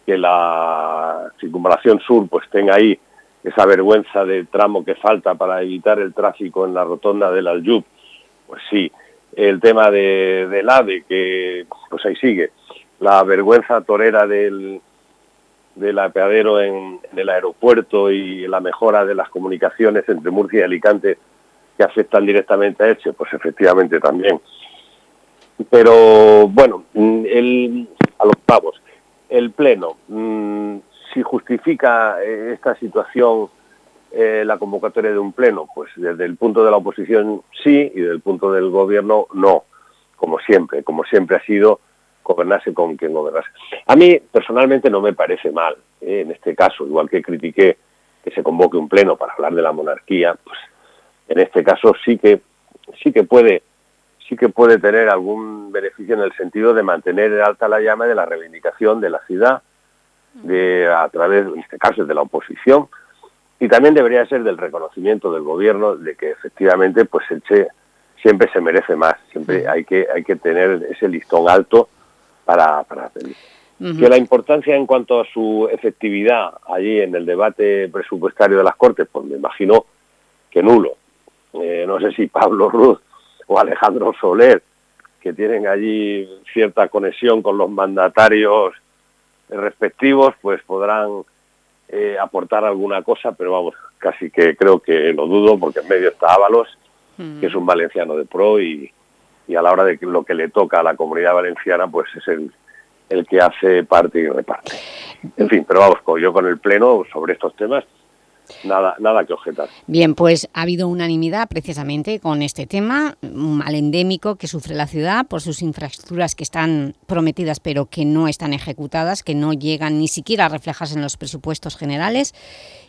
que la circunvalación sur pues tenga ahí esa vergüenza de tramo que falta para evitar el tráfico en la rotonda del Aljub, pues sí. El tema de, del AVE, que pues ahí sigue. La vergüenza torera del, del apeadero en, en el aeropuerto y la mejora de las comunicaciones entre Murcia y Alicante que afectan directamente a Elche, pues efectivamente también. Pero bueno, el, a los pavos, el Pleno, mm, si justifica eh, esta situación eh, la convocatoria de un Pleno, pues desde el punto de la oposición sí y desde el punto del Gobierno no, como siempre, como siempre ha sido gobernarse con quien gobernase. A mí personalmente no me parece mal, eh, en este caso, igual que critiqué que se convoque un Pleno para hablar de la monarquía, pues en este caso sí que sí que puede sí que puede tener algún beneficio en el sentido de mantener en alta la llama de la reivindicación de la ciudad de a través en este caso de la oposición y también debería ser del reconocimiento del gobierno de que efectivamente pues el Che siempre se merece más. Siempre hay que hay que tener ese listón alto para para pedir que la importancia en cuanto a su efectividad allí en el debate presupuestario de las Cortes, pues me imagino que nulo. Eh, no sé si Pablo Ruz o Alejandro Soler, que tienen allí cierta conexión con los mandatarios respectivos, pues podrán eh, aportar alguna cosa, pero vamos, casi que creo que lo dudo, porque en medio está Ábalos, que es un valenciano de pro, y, y a la hora de que lo que le toca a la comunidad valenciana, pues es el, el que hace parte y reparte. En fin, pero vamos, yo con el Pleno sobre estos temas, nada, nada que objetar. Bien, pues ha habido unanimidad precisamente con este tema, un mal endémico que sufre la ciudad por sus infraestructuras que están prometidas pero que no están ejecutadas, que no llegan ni siquiera a reflejarse en los presupuestos generales.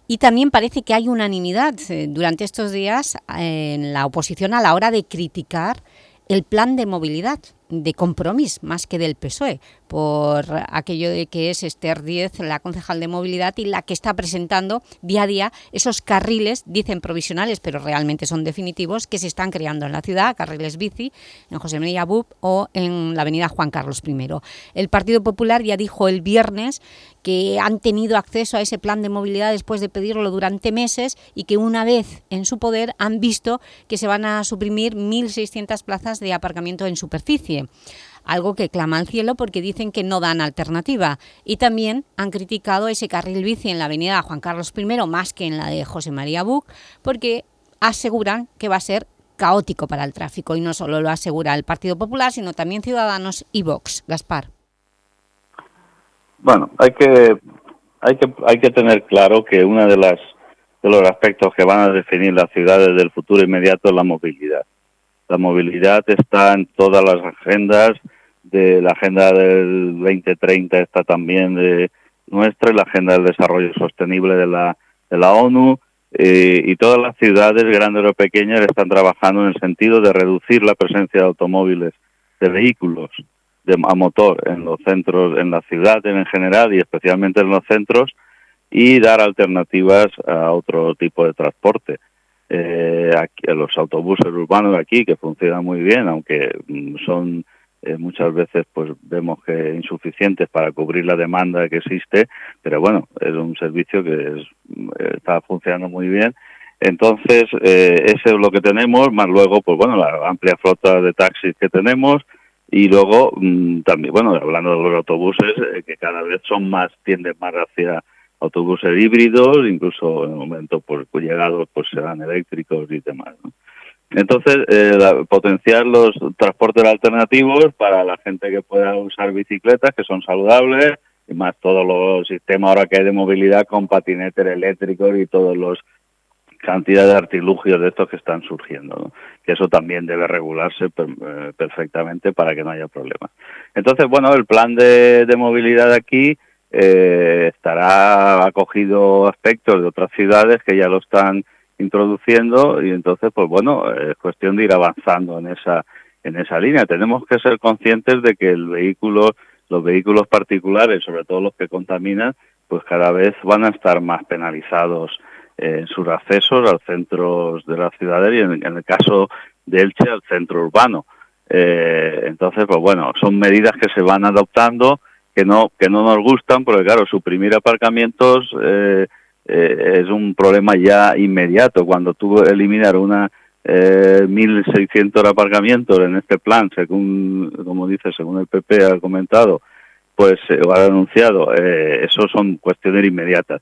Y también parece que hay unanimidad eh, durante estos días en la oposición a la hora de criticar el plan de movilidad de Compromís más que del PSOE, por aquello de que es Esther Díez, la concejal de movilidad, y la que está presentando día a día esos carriles, dicen provisionales, pero realmente son definitivos, que se están creando en la ciudad, carriles bici, en José María Bub o en la avenida Juan Carlos I. El Partido Popular ya dijo el viernes que han tenido acceso a ese plan de movilidad después de pedirlo durante meses y que una vez en su poder han visto que se van a suprimir 1.600 plazas de aparcamiento en superficie algo que clama al cielo porque dicen que no dan alternativa. Y también han criticado ese carril bici en la avenida Juan Carlos I, más que en la de José María Buc, porque aseguran que va a ser caótico para el tráfico y no solo lo asegura el Partido Popular, sino también Ciudadanos y Vox. Gaspar. Bueno, hay que, hay que, hay que tener claro que uno de, las, de los aspectos que van a definir las ciudades del futuro inmediato es la movilidad. La movilidad está en todas las agendas, de la agenda del 2030 está también de nuestra, la agenda del desarrollo sostenible de la, de la ONU, eh, y todas las ciudades, grandes o pequeñas, están trabajando en el sentido de reducir la presencia de automóviles, de vehículos de, a motor en los centros, en la ciudad en general y especialmente en los centros, y dar alternativas a otro tipo de transporte. Eh, los autobuses urbanos aquí, que funcionan muy bien, aunque mm, son eh, muchas veces pues vemos que insuficientes para cubrir la demanda que existe, pero bueno, es un servicio que está funcionando muy bien. Entonces, eh, eso es lo que tenemos, más luego, pues bueno, la amplia flota de taxis que tenemos y luego mm, también, bueno, hablando de los autobuses, eh, que cada vez son más, tienden más hacia autobuses híbridos, incluso en el momento pues llegados pues serán eléctricos y demás. Entonces, eh, potenciar los transportes alternativos para la gente que pueda usar bicicletas, que son saludables, y más todos los sistemas ahora que hay de movilidad con patinetes eléctricos y todos los cantidad de artilugios de estos que están surgiendo, que eso también debe regularse eh, perfectamente para que no haya problemas. Entonces, bueno, el plan de, movilidad aquí eh, estará acogido aspectos de otras ciudades que ya lo están introduciendo y entonces pues bueno es cuestión de ir avanzando en esa en esa línea. Tenemos que ser conscientes de que el vehículo los vehículos particulares sobre todo los que contaminan pues cada vez van a estar más penalizados en sus accesos al centro de la ciudad y en, el caso de Elche al centro urbano. Eh, entonces pues bueno son medidas que se van adoptando que no que no nos gustan porque claro suprimir aparcamientos eh, eh, es un problema ya inmediato. Cuando tú eliminar una eh, 1.600 aparcamientos en este plan, según, como dice, según el PP ha comentado, pues eh, o ha anunciado, eh, eso son cuestiones inmediatas.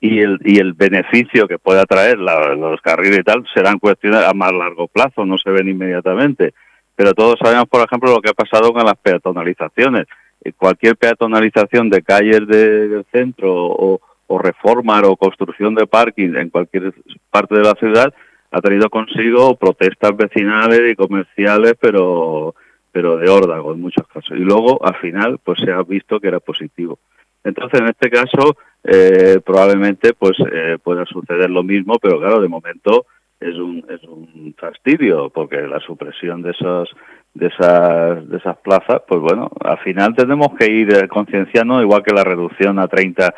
Y el, y el beneficio que pueda traer los carriles y tal serán cuestiones a más largo plazo, no se ven inmediatamente. Pero todos sabemos, por ejemplo, lo que ha pasado con las peatonalizaciones. Eh, cualquier peatonalización de calles del centro o, o reforma o construcción de parking en cualquier parte de la ciudad ha tenido consigo protestas vecinales y comerciales, pero pero de órdago en muchos casos. Y luego, al final, pues se ha visto que era positivo. Entonces, en este caso, eh, probablemente pues eh, pueda suceder lo mismo, pero claro, de momento es un, es un fastidio, porque la supresión de esos de esas de esas plazas, pues bueno, al final tenemos que ir eh, concienciando, igual que la reducción a 30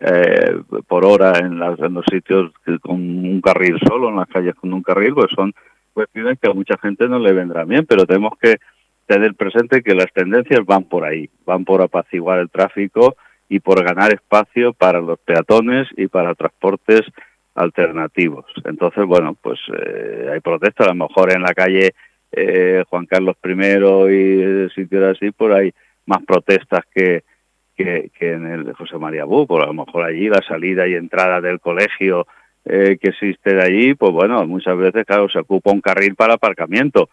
eh, por hora en, los sitios con un carril solo, en las calles con un carril, pues son cuestiones que a mucha gente no le vendrán bien, pero tenemos que tener presente que las tendencias van por ahí, van por apaciguar el tráfico y por ganar espacio para los peatones y para transportes alternativos. Entonces, bueno, pues eh, hay protestas, a lo mejor en la calle eh, Juan Carlos I y sitios así, por ahí más protestas que, que, en el de José María Bu, por a lo mejor allí la salida y entrada del colegio eh, que existe de allí, pues bueno, muchas veces, claro, se ocupa un carril para aparcamiento,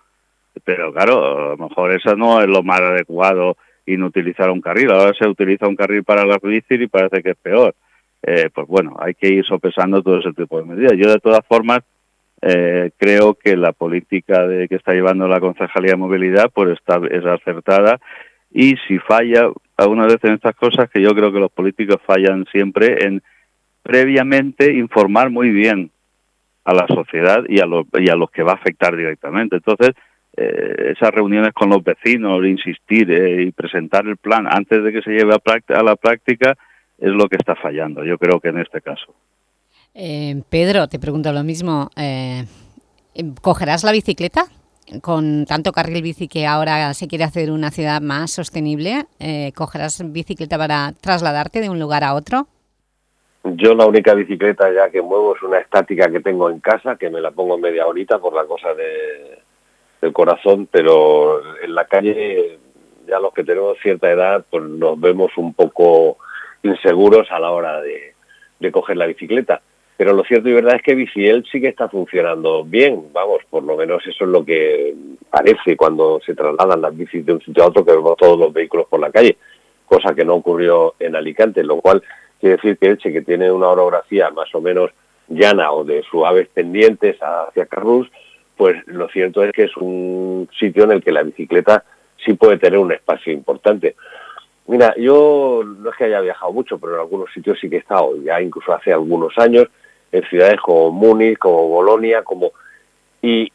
pero claro, a lo mejor eso no es lo más adecuado inutilizar un carril, ahora se utiliza un carril para las bicis y parece que es peor. Eh, pues bueno, hay que ir sopesando todo ese tipo de medidas. Yo de todas formas eh, creo que la política de que está llevando la Concejalía de Movilidad pues está, es acertada y si falla alguna vez en estas cosas, que yo creo que los políticos fallan siempre en previamente informar muy bien a la sociedad y a, los, y a los que va a afectar directamente. Entonces, eh, esas reuniones con los vecinos, insistir eh, y presentar el plan antes de que se lleve a, a la práctica es lo que está fallando, yo creo que en este caso. Eh, Pedro, te pregunto lo mismo. eh, ¿Cogerás la bicicleta? Con tanto carril bici que ahora se quiere hacer una ciudad más sostenible, eh, ¿cogerás bicicleta para trasladarte de un lugar a otro? Yo la única bicicleta ya que muevo es una estática que tengo en casa, que me la pongo media horita por la cosa de, del corazón, pero en la calle ya los que tenemos cierta edad pues nos vemos un poco inseguros a la hora de, de coger la bicicleta. Pero lo cierto y verdad es que Biciel sí que está funcionando bien, vamos, por lo menos eso es lo que parece cuando se trasladan las bicis de un sitio a otro, que vemos todos los vehículos por la calle, cosa que no ocurrió en Alicante, lo cual quiere decir que Elche, que tiene una orografía más o menos llana o de suaves pendientes hacia Carrús, pues lo cierto es que es un sitio en el que la bicicleta sí puede tener un espacio importante. Mira, yo no es que haya viajado mucho, pero en algunos sitios sí que he estado, ya incluso hace algunos años, en ciudades como Múnich, como Bolonia, como y,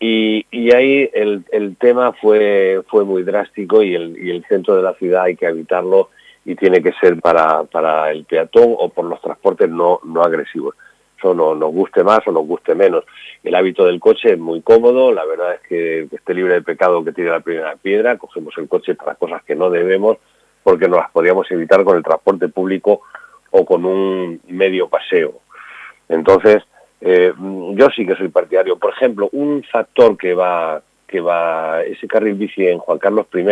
y, ahí el, el tema fue fue muy drástico y el, y el centro de la ciudad hay que habitarlo y tiene que ser para, para el peatón o por los transportes no, no agresivos. Eso no, nos guste más o nos guste menos. El hábito del coche es muy cómodo, la verdad es que esté libre de pecado que tire la primera piedra, cogemos el coche para cosas que no debemos porque nos las podríamos evitar con el transporte público o con un medio paseo. Entonces, eh, yo sí que soy partidario. Por ejemplo, un factor que va, que va ese carril bici en Juan Carlos I,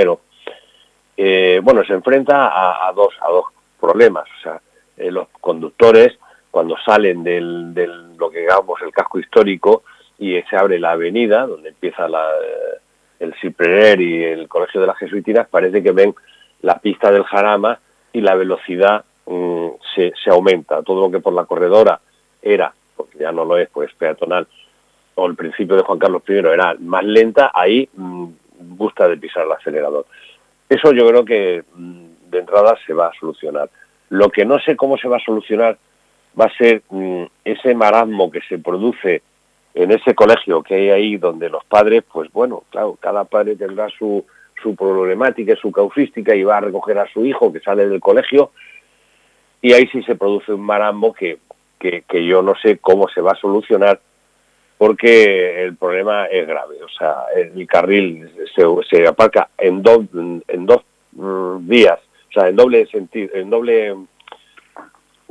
eh, bueno, se enfrenta a, dos, a dos problemas. O sea, eh, los conductores, cuando salen del, del, lo que llamamos el casco histórico y se abre la avenida, donde empieza la, eh, el Ciprerer y el Colegio de las Jesuitinas, parece que ven la pista del Jarama y la velocidad mm, se, se aumenta. Todo lo que por la corredora era, porque ya no lo es, pues peatonal, o el principio de Juan Carlos I era más lenta, ahí mm, gusta de pisar el acelerador. Eso yo creo que mm, de entrada se va a solucionar. Lo que no sé cómo se va a solucionar va a ser mm, ese marasmo que se produce en ese colegio que hay ahí donde los padres, pues bueno, claro, cada padre tendrá su, su problemática, su causística y va a recoger a su hijo que sale del colegio y ahí sí se produce un marasmo que, que, que yo no sé cómo se va a solucionar porque el problema es grave. O sea, el carril se, se aparca en, do, en dos mm, vías, o sea, en doble sentido, en doble...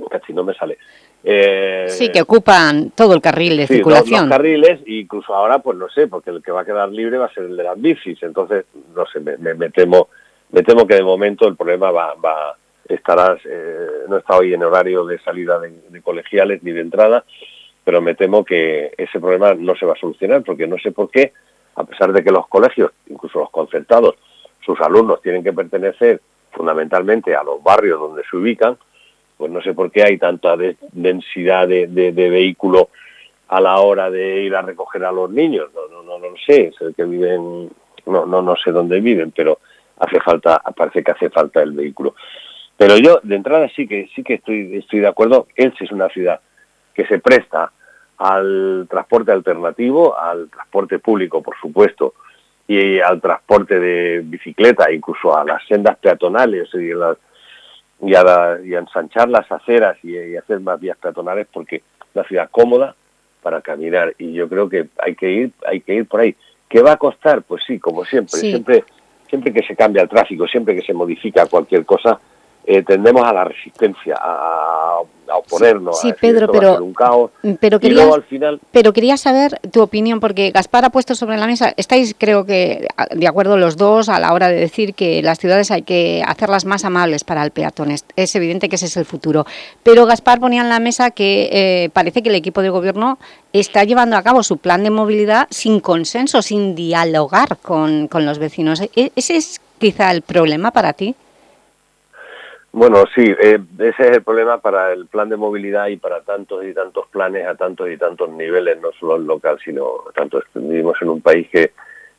Casi no me sale. Eh, Sí, que ocupan todo el carril de sí, dos- circulación. dos carriles, e incluso ahora, pues no sé, porque el que va a quedar libre va a ser el de las bicis. Entonces, no sé, me, me- me temo, me temo que de momento el problema va, va estará, eh, no está hoy en horario de salida de, colegiales ni de entrada, pero me temo que ese problema no se va a solucionar, porque no sé por qué, a pesar de que los colegios, incluso los concertados, sus alumnos tienen que pertenecer fundamentalmente a los barrios donde se ubican, pues no sé por qué hay tanta de- densidad de, de, de vehículo a la hora de ir a recoger a los niños. No, no, no, no lo sé, es el que viven, no, no, no sé dónde viven, pero hace falta, parece que hace falta el vehículo. Pero yo de entrada sí que sí que estoy estoy de acuerdo. Elche es una ciudad que se presta al transporte alternativo, al transporte público, por supuesto, y al transporte de bicicleta, incluso a las sendas peatonales y, las, y, a, la- y a ensanchar las aceras y, y hacer más vías peatonales, porque es una ciudad cómoda para caminar y yo creo que hay que ir hay que ir por ahí. ¿Qué va a costar? Pues sí, como siempre, Sí. siempre siempre que se cambia el tráfico, siempre que se modifica cualquier cosa, eh, tendemos a la resistencia, a, a oponernos, Sí, a decir, Pedro, pero- un caos. Pero y querías, luego al final pero quería saber tu opinión, porque Gaspar ha puesto sobre la mesa, estáis creo que de acuerdo los dos a la hora de decir que las ciudades hay que hacerlas más amables para el peatón, es, es evidente que ese es el futuro, pero Gaspar ponía en la mesa que eh, parece que el equipo de gobierno está llevando a cabo su plan de movilidad sin consenso, sin dialogar con, con los vecinos. ¿E- ¿Ese es quizá el problema para ti? Bueno, sí, eh, ese es el problema para el plan de movilidad y para tantos y tantos planes a tantos y tantos niveles, no solo el local, sino tanto vivimos en un país que,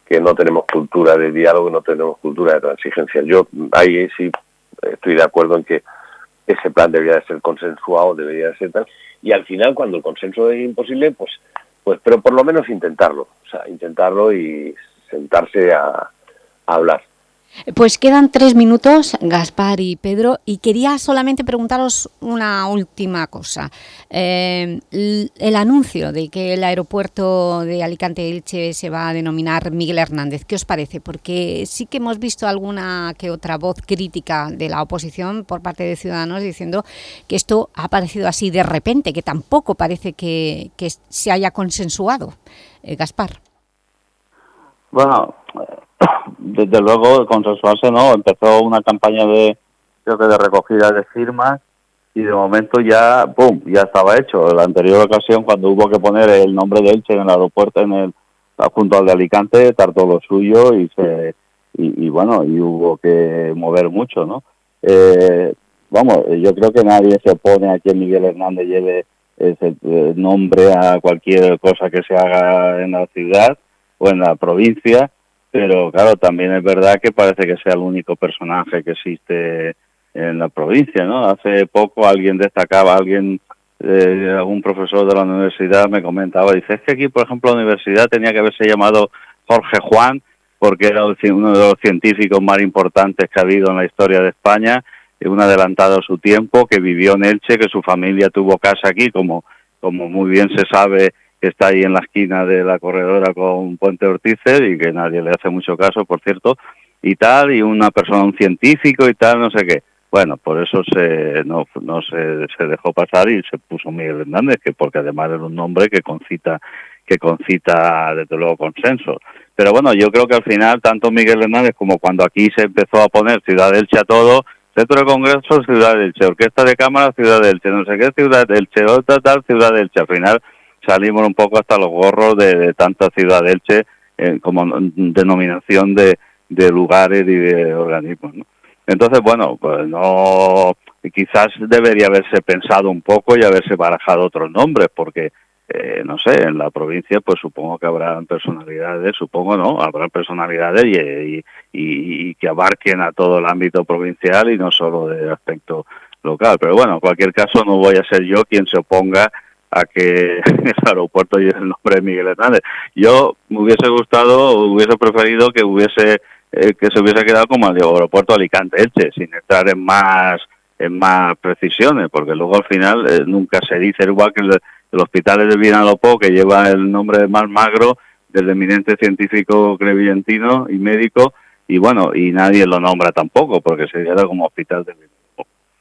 que no tenemos cultura de diálogo, no tenemos cultura de transigencia. Yo ahí sí estoy de acuerdo en que ese plan debería de ser consensuado, debería de ser tal, y al final cuando el consenso es imposible, pues, pues, pero por lo menos intentarlo, o sea, intentarlo y sentarse a, a hablar. Pues quedan tres minutos, Gaspar y Pedro, y quería solamente preguntaros una última cosa. Eh, el anuncio de que el aeropuerto de Alicante-Elche se va a denominar Miguel Hernández, ¿qué os parece? Porque sí que hemos visto alguna que otra voz crítica de la oposición por parte de Ciudadanos diciendo que esto ha aparecido así de repente, que tampoco parece que, se haya consensuado. Eh, Gaspar. Bueno, desde luego consensuarse no, empezó una campaña de creo que de recogida de firmas y de momento ya pum, ya estaba hecho. La anterior ocasión cuando hubo que poner el nombre de Elche en el aeropuerto en el junto al de Alicante tardó lo suyo y se y, bueno, y hubo que mover mucho, ¿no? Eh, vamos, yo creo que nadie se opone a que Miguel Hernández lleve ese eh, nombre a cualquier cosa que se haga en la ciudad o en la provincia pero claro, también es verdad que parece que sea el único personaje que existe en la provincia, ¿no? Hace poco alguien destacaba, alguien, eh, algún profesor de la universidad me comentaba, dice, es que aquí, por ejemplo, la universidad tenía que haberse llamado Jorge Juan, porque era uno de los científicos más importantes que ha habido en la historia de España, un adelantado a su tiempo, que vivió en Elche, que su familia tuvo casa aquí, como, como muy bien se sabe que está ahí en la esquina de la corredora con Puente Ortiz y que nadie le hace mucho caso, por cierto, y tal, y una persona, un científico y tal, no sé qué. Bueno, por eso se, no, no se, se dejó pasar y se puso Miguel Hernández, que porque además era un nombre que concita, que concita desde luego consenso. Pero bueno, yo creo que al final, tanto Miguel Hernández como cuando aquí se empezó a poner Ciudad Elche a todo, Centro de Congreso, Ciudad Elche, Orquesta de Cámara, Ciudad Elche, no sé qué, Ciudad Elche, otra tal, Ciudad Elche. Al final salimos un poco hasta los gorros de, tanta ciudad de eh, como denominación de, de, lugares y de organismos. Entonces, bueno, pues no, quizás debería haberse pensado un poco y haberse barajado otros nombres, porque, eh, no sé, en la provincia pues supongo que habrá personalidades, supongo, ¿no? Habrá personalidades y, y, y que abarquen a todo el ámbito provincial y no solo de aspecto local. Pero bueno, en cualquier caso no voy a ser yo quien se oponga a que el aeropuerto lleve el nombre de Miguel Hernández. Yo me hubiese gustado, hubiese preferido que hubiese eh, que se hubiese quedado como el aeropuerto Alicante-Elche, sin entrar en más en más precisiones, porque luego al final eh, nunca se dice igual que el, hospital de Vinalopó, que lleva el nombre de Mar Magro, del eminente científico crevillentino y médico, y bueno, y nadie lo nombra tampoco, porque se llama como hospital de Vinalopó.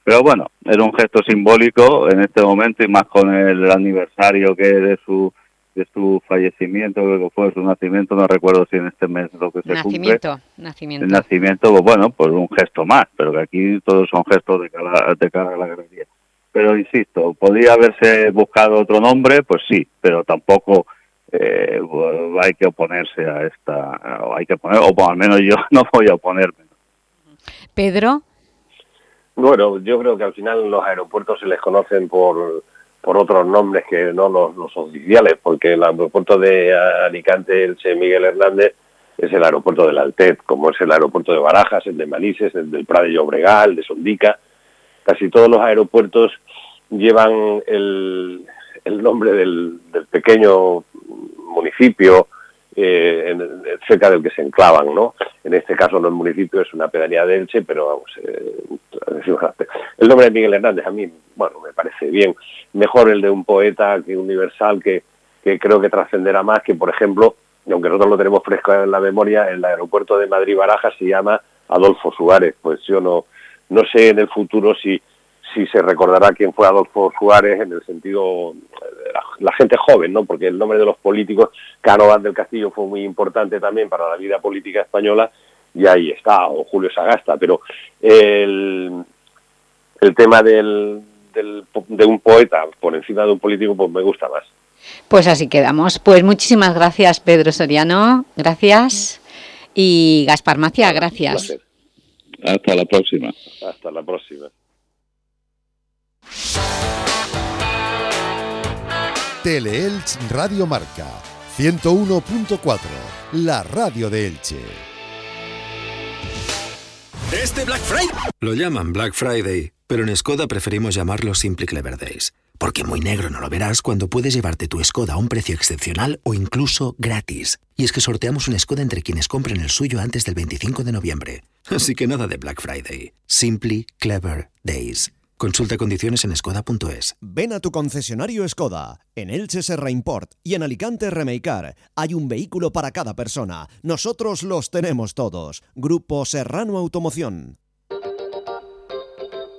Pero bueno, era un gesto simbólico en este momento y más con el aniversario que de su de su fallecimiento, que fue su nacimiento, no recuerdo si en este mes lo que se nacimiento, cumple. Nacimiento, El nacimiento, pues bueno, pues un gesto más, pero que aquí todos son gestos de cara, de cara a la galería. Pero insisto, ¿podría haberse buscado otro nombre? Pues sí, pero tampoco eh, hay que oponerse a esta, hay que poner, o al menos yo <laughs> no voy a oponerme. Pedro. Bueno, yo creo que al final los aeropuertos se les conocen por, por otros nombres que no los, los oficiales, porque el aeropuerto de Alicante, el C. Miguel Hernández, es el aeropuerto del Altet, como es el aeropuerto de Barajas, el de Manises, el del Prado de Llobregal, de Sondica. Casi todos los aeropuertos llevan el, el nombre del, del pequeño municipio eh, cerca del que se enclavan, ¿no? En este caso no el municipio, es una pedanía de Elche, pero vamos, eh, <laughs> el nombre de Miguel Hernández a mí, bueno, me parece bien. Mejor el de un poeta que universal que, que creo que trascenderá más que, por ejemplo, aunque nosotros lo tenemos fresco en la memoria, el aeropuerto de Madrid-Barajas se llama Adolfo Suárez. Pues yo no, no sé en el futuro si si se recordará quién fue Adolfo Suárez en el sentido de la, la, gente joven, ¿no? Porque el nombre de los políticos, Cánovas del Castillo fue muy importante también para la vida política española y ahí está, o Julio Sagasta, pero el, el tema del, del, de un poeta por encima de un político pues me gusta más. Pues así quedamos. Pues muchísimas gracias Pedro Soriano, gracias. Y Gaspar Macia, gracias. Hasta la próxima. Hasta la próxima. Teleelch Radio Marca 101.4, la radio de Elche. Este Black Friday lo llaman Black Friday, pero en Skoda preferimos llamarlo Simply Clever Days. Porque muy negro no lo verás cuando puedes llevarte tu Skoda a un precio excepcional o incluso gratis. Y es que sorteamos un Skoda entre quienes compren el suyo antes del 25 de noviembre. <laughs> Así que nada de Black Friday. Simply Clever Days. Consulta condiciones en skoda.es. Ven a tu concesionario Skoda. En Elche Serra Import y en Alicante Remeicar hay un vehículo para cada persona. Nosotros los tenemos todos. Grupo Serrano Automoción.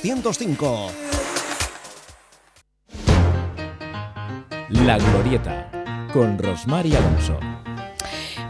205. La Glorieta, con Rosmar y Alonso.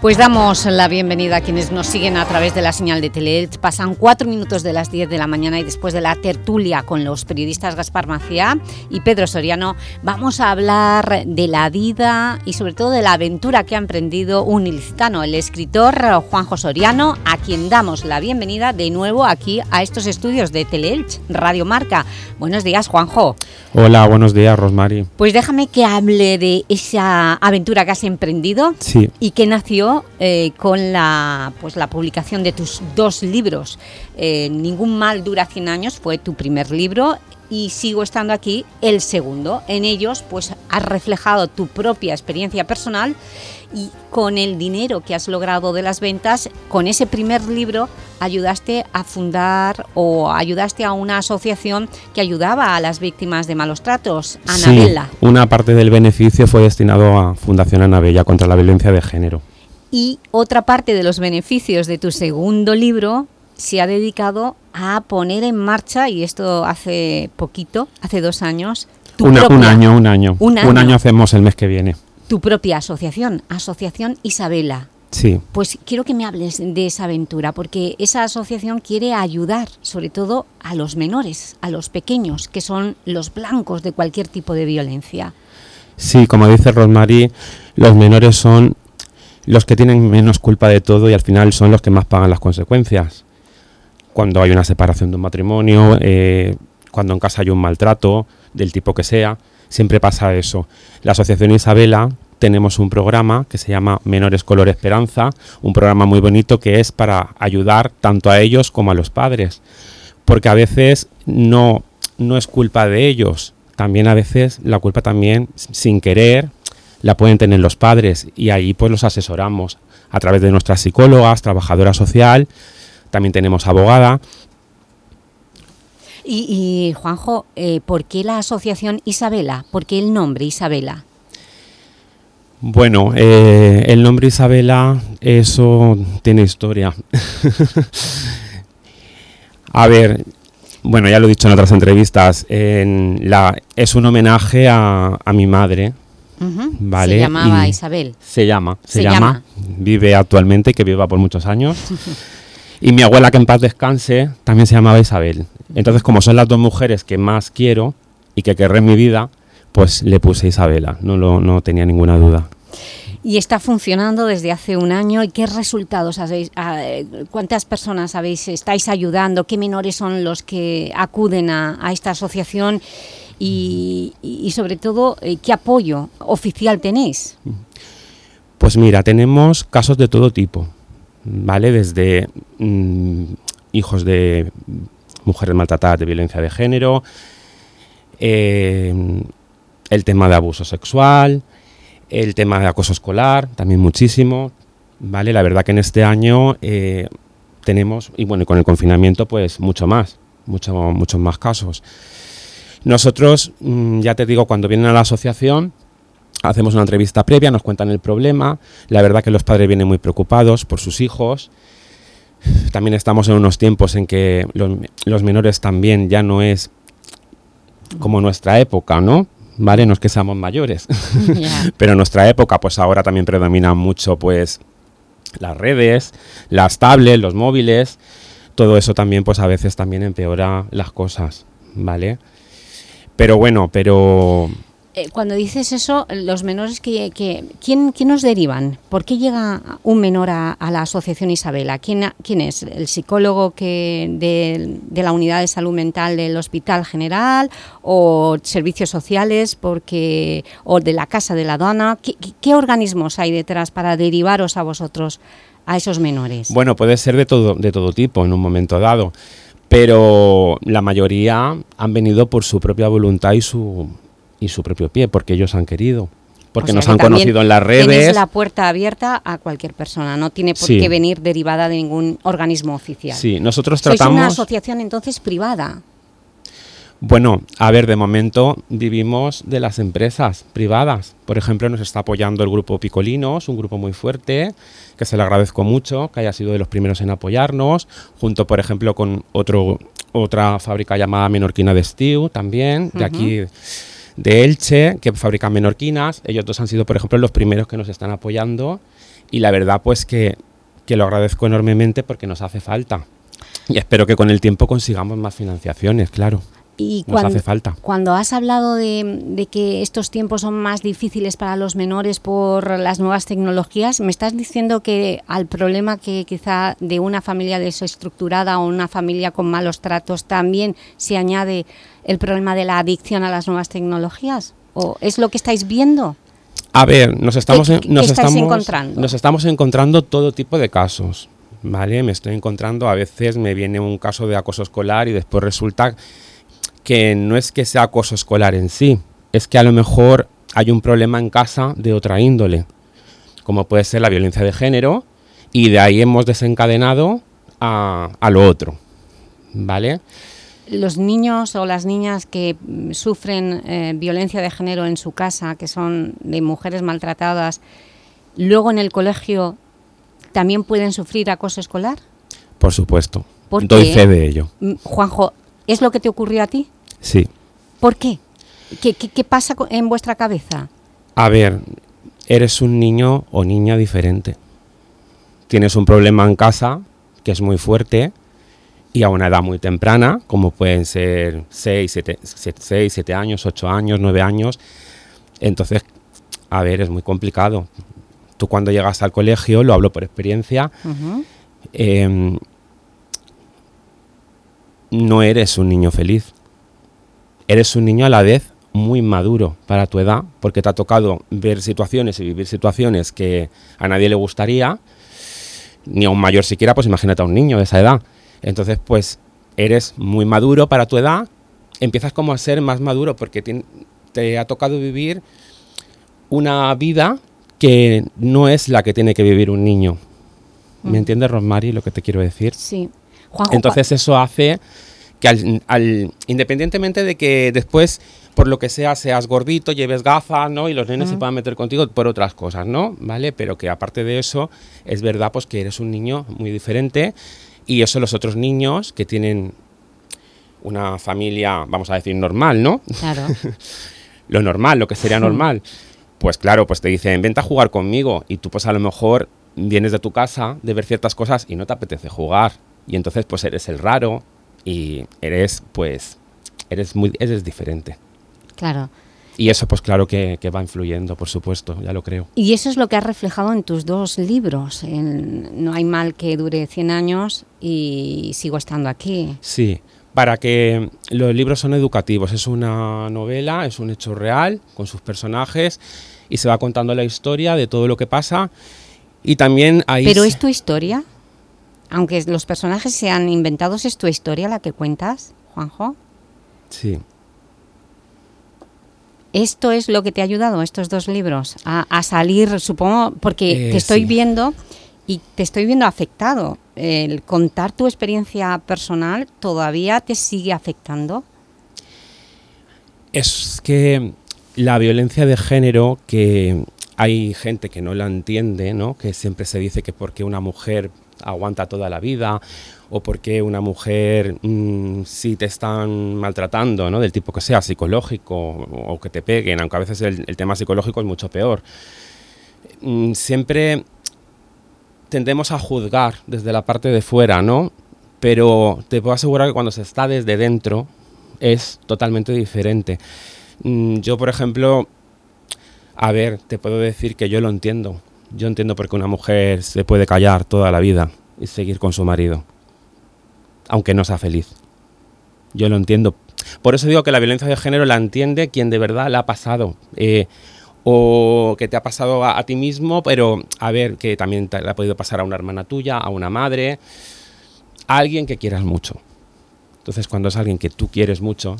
Pues damos la bienvenida a quienes nos siguen a través de la señal de Teleelch. Pasan cuatro minutos de las 10 de la mañana y después de la tertulia con los periodistas Gaspar Maciá y Pedro Soriano vamos a hablar de la vida y sobre todo de la aventura que ha emprendido un ilicitano, el escritor Juanjo Soriano, a quien damos la bienvenida de nuevo aquí a estos estudios de Teleelch, Radio Marca. Buenos días, Juanjo. Hola, buenos días, Rosmari. Pues déjame que hable de esa aventura que has emprendido Sí. y que nació eh, con la, pues, la publicación de tus dos libros. Eh, Ningún mal dura 100 años fue tu primer libro y sigo estando aquí el segundo. En ellos pues, has reflejado tu propia experiencia personal y con el dinero que has logrado de las ventas, con ese primer libro ayudaste a fundar o ayudaste a una asociación que ayudaba a las víctimas de malos tratos, Anabella. Sí, una parte del beneficio fue destinado a Fundación Anabella contra la violencia de género. Y otra parte de los beneficios de tu segundo libro se ha dedicado a poner en marcha, y esto hace poquito, hace dos años, tu, Una- un propia, año, un año. Un año. hacemos el mes que viene. tu propia asociación, Asociación Isabela. Sí. Pues quiero que me hables de esa aventura, porque esa asociación quiere ayudar, sobre todo, a los menores, a los pequeños, que son los blancos de cualquier tipo de violencia. Sí, como dice Rosmarie, los menores son los que tienen menos culpa de todo y al final son los que más pagan las consecuencias. Cuando hay una separación de un matrimonio, eh, cuando en casa hay un maltrato, del tipo que sea, siempre pasa eso. La Asociación Isabela tenemos un programa que se llama Menores Color Esperanza, un programa muy bonito que es para ayudar tanto a ellos como a los padres. Porque a veces no, no es culpa de ellos, también a veces la culpa también, sin querer, la pueden tener los padres y ahí pues los asesoramos a través de nuestras psicólogas, trabajadora social, también tenemos abogada. Y, y, Juanjo, eh, ¿por qué la asociación Isabela? ¿Por qué el nombre Isabela? Bueno, eh, el nombre Isabela, eso tiene historia. <laughs> a ver, bueno, ya lo he dicho en otras entrevistas, en la, es un homenaje a, a mi madre, Se llamaba Y Isabel. Se llama, se, Se llama, llama. vive actualmente, que viva por muchos años. y mi abuela, que en paz descanse, también se llamaba Isabel. Entonces, como son las dos mujeres que más quiero y que querré en mi vida, pues le puse Isabela, no, lo, no tenía ninguna duda. Y está funcionando desde hace un año. ¿Y qué resultados habéis, ah, cuántas personas habéis, estáis ayudando? ¿Qué menores son los que acuden a, esta asociación? Y sobre todo, eh, ¿qué apoyo oficial tenéis? Pues mira, tenemos casos de todo tipo, ¿vale? Desde mm, hijos de mujeres maltratadas de violencia de género, eh, el tema de abuso sexual, el tema de acoso escolar, también muchísimo, ¿vale? La verdad que en este año eh, tenemos, y bueno, con el confinamiento pues mucho más, mucho, muchos más casos. Nosotros, mm, ya te digo, cuando vienen a la asociación, hacemos una entrevista previa, nos cuentan el problema. La verdad que los padres vienen muy preocupados por sus hijos. También estamos en unos tiempos en que los menores también ya no es como nuestra época, ¿no? ¿Vale? No es que seamos mayores, <laughs> <laughs> pero en nuestra época pues ahora también predominan mucho pues las redes, las tablets, los móviles, todo eso también pues a veces también empeora las cosas, ¿vale? Pero bueno, pero Eh, cuando dices eso, los menores que... ¿quién, quién nos derivan? ¿Por qué llega un menor a, a la Asociación Isabela? ¿Quién, ha- quién es? ¿El psicólogo que de, de la Unidad de Salud Mental del Hospital General o servicios sociales porque o de la Casa de la Aduana? ¿Qué, qué- qué organismos hay detrás para derivaros a vosotros, a esos menores? Bueno, puede ser de todo, de todo tipo en un momento dado, pero la mayoría han venido por su propia voluntad y su, y su propio pie, porque ellos han querido, porque O sea nos han conocido en las Tienes redes. la puerta abierta a cualquier persona, no tiene por Sí. qué venir derivada de ningún organismo oficial. Sí, nosotros Sois una tratamos... asociación entonces privada. Bueno, a ver, de momento vivimos de las empresas privadas. Por ejemplo, nos está apoyando el grupo Picolinos, un grupo muy fuerte, que se le agradezco mucho, que haya sido de los primeros en apoyarnos, junto, por ejemplo, con otro, otra fábrica llamada Menorquina de Stew, también, de Ujú. aquí de Elche, que fabrican menorquinas. Ellos dos han sido, por ejemplo, los primeros que nos están apoyando y la verdad, pues que, que lo agradezco enormemente porque nos hace falta. Y espero que con el tiempo consigamos más financiaciones, claro. Y Nos cuando, hace falta. cuando has hablado de, de que estos tiempos son más difíciles para los menores por las nuevas tecnologías, ¿me estás diciendo que al problema que quizá de una familia desestructurada o una familia con malos tratos también se añade el problema de la adicción a las nuevas tecnologías? ¿O es lo que estáis viendo? A ver, nos estamos, ¿Qué- en- nos estamos, encontrando? nos estamos encontrando todo tipo de casos, ¿vale? Me estoy encontrando, a veces me viene un caso de acoso escolar y después resulta que no es que sea acoso escolar en sí, es que a lo mejor hay un problema en casa de otra índole, como puede ser la violencia de género, y de ahí hemos desencadenado a, a lo otro, ¿vale? los niños o las niñas que sufren eh, violencia de género en su casa, que son de mujeres maltratadas, luego en el colegio también pueden sufrir acoso escolar? Por supuesto. ¿Por Doy fe de ello. Juanjo, ¿es lo que te ocurrió a ti? Sí. ¿Por qué? ¿Qué, qué, qué pasa en vuestra cabeza? A ver, eres un niño o niña diferente. Tienes un problema en casa que es muy fuerte y a una edad muy temprana, como pueden ser 6, 7, años, 8 años, 9 años. Entonces, a ver, es muy complicado. Tú cuando llegas al colegio, lo hablo por experiencia, em, no eres un niño feliz. Eres un niño a la vez muy maduro para tu edad, porque te ha tocado ver situaciones y vivir situaciones que a nadie le gustaría, ni a un mayor siquiera, pues imagínate a un niño de esa edad. Entonces, pues eres muy maduro para tu edad, empiezas como a ser más maduro porque tien- te ha tocado vivir una vida que no es la que tiene que vivir un niño. ¿Me Mm. entiendes, Rosmary, lo que te quiero decir? Sí. Juanjo, Entonces eso hace que al, al- independientemente de que después, por lo que sea, seas gordito, lleves gafas, ¿no? Y los nenes se puedan meter contigo por otras cosas, ¿no? ¿Vale? Pero que aparte de eso, es verdad pues que eres un niño muy diferente y eso los otros niños que tienen una familia, vamos a decir, normal, ¿no? Claro. <laughs> lo normal, lo que sería normal. Pues claro, pues te dicen, vente a jugar conmigo. Y tú pues a lo mejor vienes de tu casa de ver ciertas cosas y no te apetece jugar. Y entonces pues eres el raro y eres pues, eres muy, eres diferente. Claro. Y eso pues claro que, que va influyendo, por supuesto, ya lo creo. Y eso es lo que has reflejado en tus dos libros. en no hay mal que dure 100 años y sigo estando aquí. Sí, para que los libros son educativos. Es una novela, es un hecho real con sus personajes y se va contando la historia de todo lo que pasa. Y también hay... Pero es tu historia. Aunque los personajes sean inventados, ¿es tu historia la que cuentas, Juanjo? Sí. Esto es lo que te ha ayudado, estos dos libros, a, a salir, supongo, porque Eh, te estoy sí. viendo y te estoy viendo afectado. El contar tu experiencia personal todavía te sigue afectando. Es que la violencia de género, que hay gente que no la entiende, ¿no? que siempre se dice que porque una mujer aguanta toda la vida o porque una mujer mm, si te están maltratando, ¿no? del tipo que sea, psicológico o que te peguen, aunque a veces el, el tema psicológico es mucho peor. Mm, siempre tendemos a juzgar desde la parte de fuera, ¿no? Pero te puedo asegurar que cuando se está desde dentro es totalmente diferente. Mm, Yo, por ejemplo, a ver, te puedo decir que yo lo entiendo. Yo entiendo por qué una mujer se puede callar toda la vida y seguir con su marido, aunque no sea feliz. Yo lo entiendo. Por eso digo que la violencia de género la entiende quien de verdad la ha pasado. eh, o que te ha pasado a, ti mismo, pero a ver, que también te ha podido pasar a una hermana tuya, a una madre, a alguien que quieras mucho. Entonces, cuando es alguien que tú quieres mucho,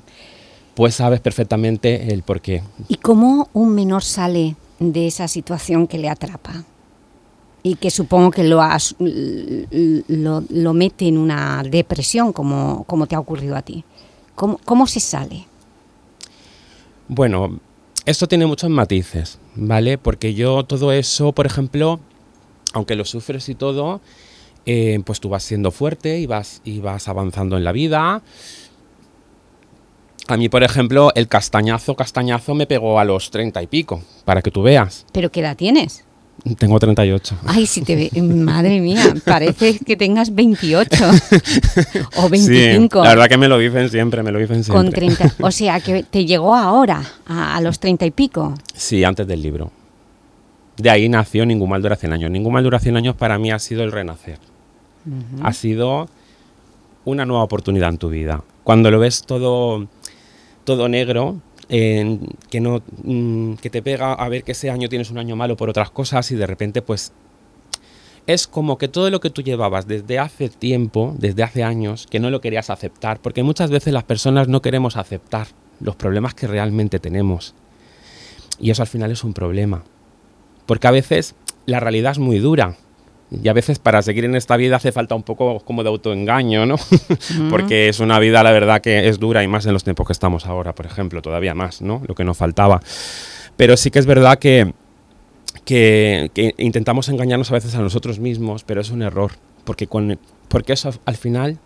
pues sabes perfectamente el por qué. ¿Y cómo un menor sale de esa situación que le atrapa? Y que supongo que lo, has- lo, lo mete en una depresión, como, como te ha ocurrido a ti. ¿Cómo, cómo se sale? Bueno, esto tiene muchos matices, ¿vale? Porque yo todo eso, por ejemplo, aunque lo sufres y todo, eh, pues tú vas siendo fuerte y vas, y vas avanzando en la vida. A mí, por ejemplo, el castañazo, castañazo me pegó a los treinta y pico, para que tú veas. ¿Pero qué edad tienes? Tengo 38. Ay, si te ve, <laughs> madre mía, parece que tengas 28 <laughs> o Sí, 25. la verdad que me lo dicen siempre, me lo dicen siempre. con 30, o <laughs> sea, que te llegó ahora, a, a los 30 y pico. Sí, antes del libro. De ahí nació Ningún mal dura 100 años. Ningún mal dura 100 años para mí ha sido el renacer. Ha sido una nueva oportunidad en tu vida. Cuando lo ves todo, todo negro, que, no, mm, que te pega a ver que ese año tienes un año malo por otras cosas y de repente pues es como que todo lo que tú llevabas desde hace tiempo, desde hace años, que no lo querías aceptar, porque muchas veces las personas no queremos aceptar los problemas que realmente tenemos. Y eso al final es un problema. Porque a veces la realidad es muy dura. Y a veces para seguir en esta vida hace falta un poco como de autoengaño, ¿no? <laughs> Porque es una vida, la verdad, que es dura y más en los tiempos que estamos ahora, por ejemplo, todavía más, ¿no? Lo que nos faltaba. Pero sí que es verdad que, que, que intentamos engañarnos a veces a nosotros mismos, pero es un error. Porque, con, porque eso al final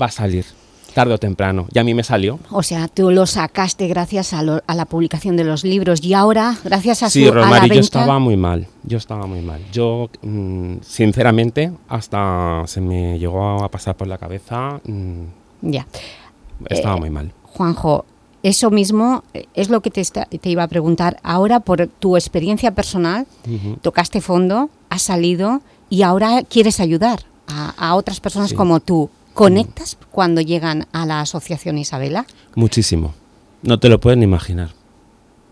va a salir, tarde o temprano. Y a mí me salió. O sea, tú lo sacaste gracias a, lo- a la publicación de los libros y ahora, gracias a, Sí, su, a la Rosmary, yo venta... estaba muy mal. Yo estaba muy mal. Yo, mm, sinceramente, hasta se me llegó a pasar por la cabeza. mm, Ya. estaba Eh, muy mal. Juanjo, eso mismo eh, es lo que te, iba a preguntar. Ahora, por tu experiencia personal, tocaste fondo, has salido y ahora quieres ayudar a, a otras personas Sí. como tú. ¿Conectas cuando llegan a la asociación Isabela? Muchísimo. No te lo puedes ni imaginar.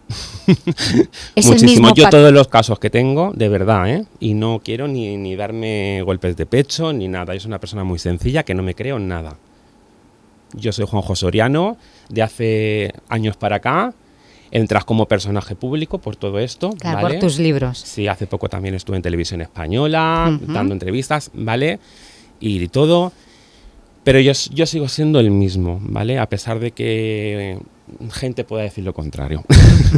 <laughs> Es el Muchísimo. mismo Yo todos los casos que tengo, de verdad, ¿eh? Y no quiero ni, ni darme golpes de pecho ni nada. Yo soy una persona muy sencilla que no me creo en nada. Yo soy Juanjo Soriano, de hace años para acá. Entras como personaje público por todo esto. Claro, ¿vale? por tus libros. Sí, hace poco también estuve en televisión española, dando entrevistas, ¿vale? Y todo. Pero yo, yo sigo siendo el mismo, ¿vale? A pesar de que gente pueda decir lo contrario.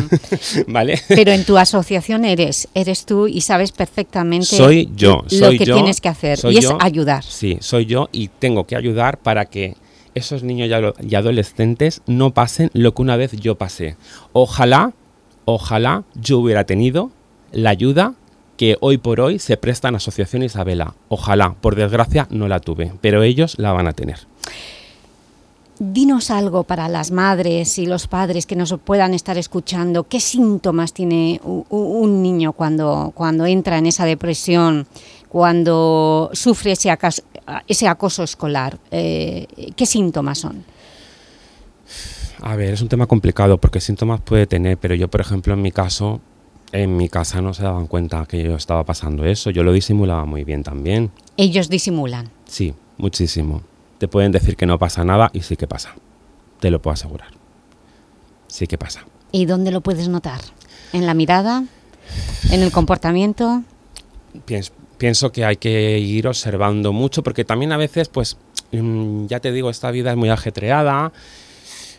<laughs> ¿Vale? Pero en tu asociación eres, eres tú y sabes perfectamente soy yo, lo que yo, tienes que hacer y es yo. ayudar. Sí, soy yo y tengo que ayudar para que esos niños y adolescentes no pasen lo que una vez yo pasé. Ojalá, ojalá yo hubiera tenido la ayuda que hoy por hoy se presta en Asociación Isabela. Ojalá, por desgracia no la tuve, pero ellos la van a tener. Dinos algo para las madres y los padres que nos puedan estar escuchando. ¿Qué síntomas tiene un niño cuando, cuando entra en esa depresión, cuando sufre ese, acas- ese acoso escolar? Eh, ¿Qué síntomas son? A ver, es un tema complicado porque síntomas puede tener, pero yo, por ejemplo, en mi caso, en mi casa no se daban cuenta que yo estaba pasando eso. Yo lo disimulaba muy bien también. Ellos disimulan. Sí, muchísimo. Te pueden decir que no pasa nada y sí que pasa. Te lo puedo asegurar. Sí que pasa. ¿Y dónde lo puedes notar? ¿En la mirada? ¿En el comportamiento? Pienso, pienso que hay que ir observando mucho porque también a veces, pues, mm, ya te digo, esta vida es muy ajetreada.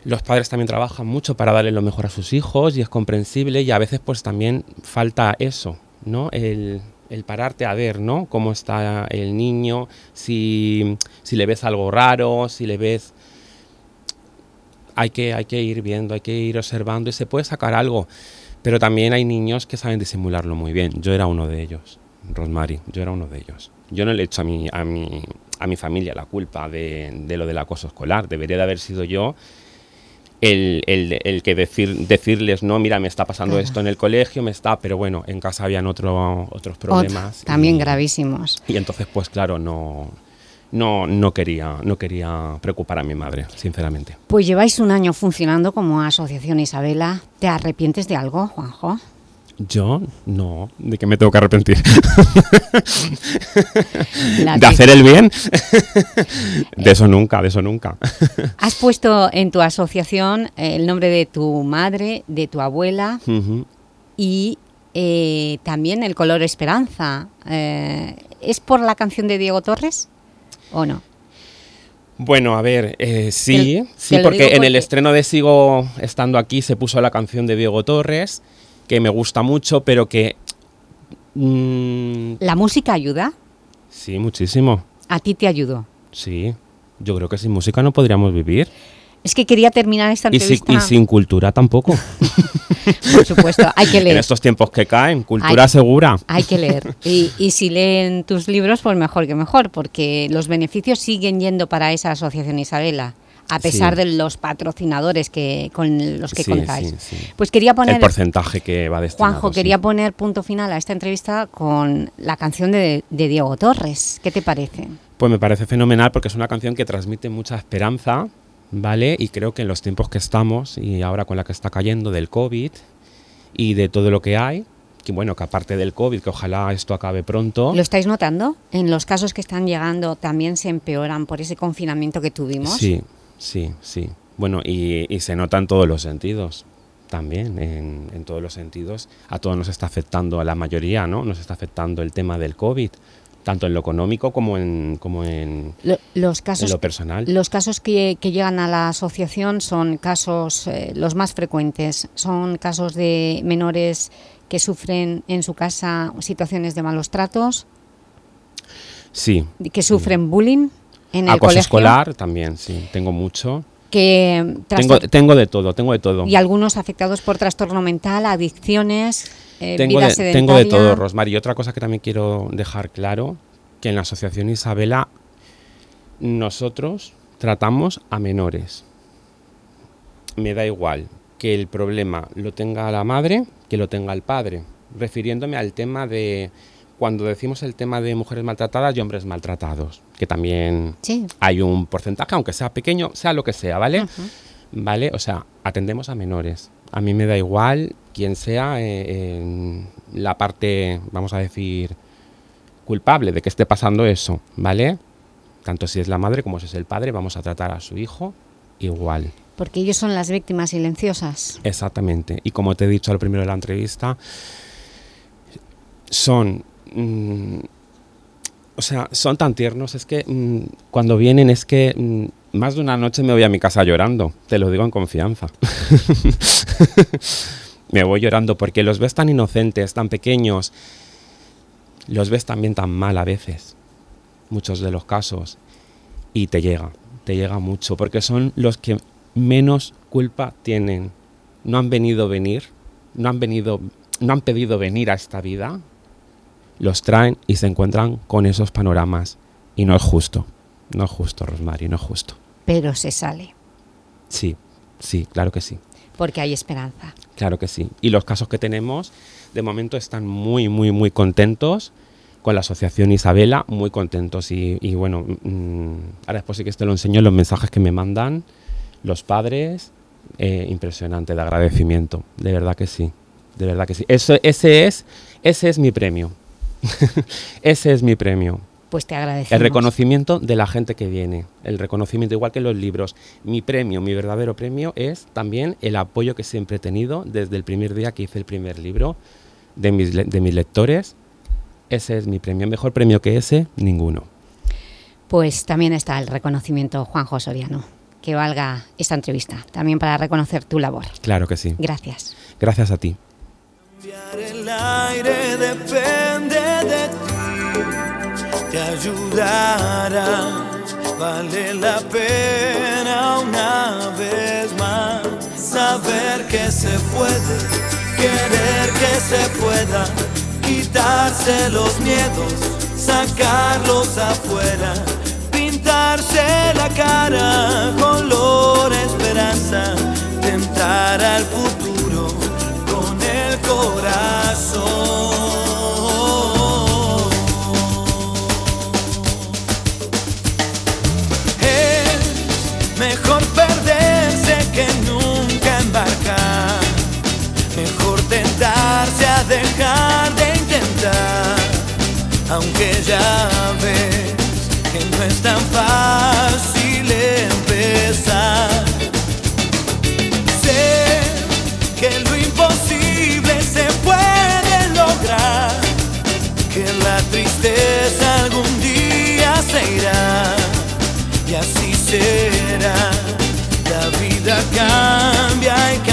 Los padres también trabajan mucho para darle lo mejor a sus hijos y es comprensible y a veces pues también falta eso, ¿no? El, el pararte a ver, ¿no? Cómo está el niño, si, si le ves algo raro, si le ves... Hay que, hay que ir viendo, hay que ir observando y se puede sacar algo. Pero también hay niños que saben disimularlo muy bien. Yo era uno de ellos, Rosemary, yo era uno de ellos. Yo no le he hecho a mi, a mi, a mi familia la culpa de, de lo del acoso escolar. Debería de haber sido yo el, el- el que decir, decirles, no, mira, me está pasando Claro. esto en el colegio, me está, pero bueno, en casa habían otro, otros problemas. Otro, también y- gravísimos. Y entonces, pues claro, no, no, no, quería, no quería preocupar a mi madre, sinceramente. Pues lleváis un año funcionando como Asociación Isabela. ¿Te arrepientes de algo, Juanjo? Yo no, ¿de qué me tengo que arrepentir? <laughs> ¿De hacer el bien? <laughs> de eso nunca, de eso nunca. <laughs> Has puesto en tu asociación eh, el nombre de tu madre, de tu abuela y eh, también el color esperanza. Eh, ¿Es por la canción de Diego Torres o no? Bueno, a ver, eh, sí, sí, porque en el estreno de Sigo estando aquí se puso la canción de Diego Torres, que me gusta mucho, pero que... mm, ¿La música ayuda? sí, muchísimo, ¿A ti te ayudó? sí. Yo creo que sin música no podríamos vivir. Es que quería terminar esta Y, entrevista. y sin cultura tampoco. <laughs> Por supuesto, hay que leer. en estos tiempos que caen, cultura Hay- segura. Hay que leer. Y, y si leen tus libros, pues mejor que mejor, porque los beneficios siguen yendo para esa asociación Isabela, a pesar Sí. de los patrocinadores que con los que Sí, contáis. sí. Pues quería poner, El porcentaje que va destinado. Juanjo, quería poner punto final a esta entrevista con la canción de, de Diego Torres. ¿Qué te parece? Pues me parece fenomenal porque es una canción que transmite mucha esperanza, ¿vale? Y creo que en los tiempos que estamos y ahora con la que está cayendo del COVID y de todo lo que hay, que bueno, que aparte del COVID, que ojalá esto acabe pronto. ¿Lo estáis notando? En los casos que están llegando también se empeoran por ese confinamiento que tuvimos. Sí, sí, sí. Bueno, y, y se nota en todos los sentidos también, en, en todos los sentidos. A todos nos está afectando, a la mayoría, ¿no? Nos está afectando el tema del COVID, tanto en lo económico como en, como en, Lo- los casos, en lo personal. Los casos que, que llegan a la asociación son casos, eh, los más frecuentes, son casos de menores que sufren en su casa situaciones de malos tratos, Sí, que sufren bullying en el Acoso colegio, escolar también, sí, tengo mucho. que Tengo, trastor- tengo de todo, tengo de todo. y algunos afectados por trastorno mental, adicciones, eh, Tengo vida de, sedentaria. tengo de todo, Rosmar. Y otra cosa que también quiero dejar claro, que en la Asociación Isabela nosotros tratamos a menores. Me da igual que el problema lo tenga la madre que lo tenga el padre. Refiriéndome al tema de cuando decimos el tema de mujeres maltratadas y hombres maltratados, que también Sí. hay un porcentaje, aunque sea pequeño, sea lo que sea, ¿vale? ¿Vale? O sea, atendemos a menores. A mí me da igual quién sea eh, en la parte, vamos a decir, culpable de que esté pasando eso, ¿vale? Tanto si es la madre como si es el padre, vamos a tratar a su hijo igual. Porque ellos son las víctimas silenciosas. Exactamente. Y como te he dicho al primero de la entrevista, son mm, o sea, son tan tiernos, es que mm, cuando vienen es que mm, más de una noche me voy a mi casa llorando, te lo digo en confianza. <laughs> me voy llorando porque los ves tan inocentes, tan pequeños, los ves también tan mal a veces, muchos de los casos, y te llega, te llega mucho, porque son los que menos culpa tienen. No han venido a venir, no han venido, no han pedido venir a esta vida, los traen y se encuentran con esos panoramas. Y no es justo, no es justo, Rosmary, no es justo. Pero se sale, Sí, sí, claro que sí. porque hay esperanza. Claro que sí. Y los casos que tenemos, de momento están muy, muy, muy contentos con la asociación Isabela, muy contentos. Y, y bueno, mm, ahora después sí que te lo enseño, los mensajes que me mandan los padres, eh, impresionante de agradecimiento. De verdad que sí, de verdad que sí. Eso, ese, es, ese es mi premio. <laughs> ese es mi premio. Pues te agradecemos. El reconocimiento de la gente que viene, el reconocimiento igual que los libros. Mi premio, mi verdadero premio es también el apoyo que siempre he tenido desde el primer día que hice el primer libro de mis, de mis lectores. Ese es mi premio. Mejor premio que ese, ninguno. Pues también está el reconocimiento Juanjo Soriano. Que valga esta entrevista, también para reconocer tu labor. Claro que sí. Gracias. Gracias a ti. El aire depende de ti, te ayudará. Vale la pena una vez más saber que se puede, querer que se pueda, quitarse los miedos, sacarlos afuera, pintarse la cara, color esperanza, tentar al futuro corazón. Es mejor perderse que nunca embarcar. Mejor tentarse a dejar de intentar. Aunque ya ves que no es tan fácil empezar. Tristeza algún día se irá y así será. La vida cambia y cambiará.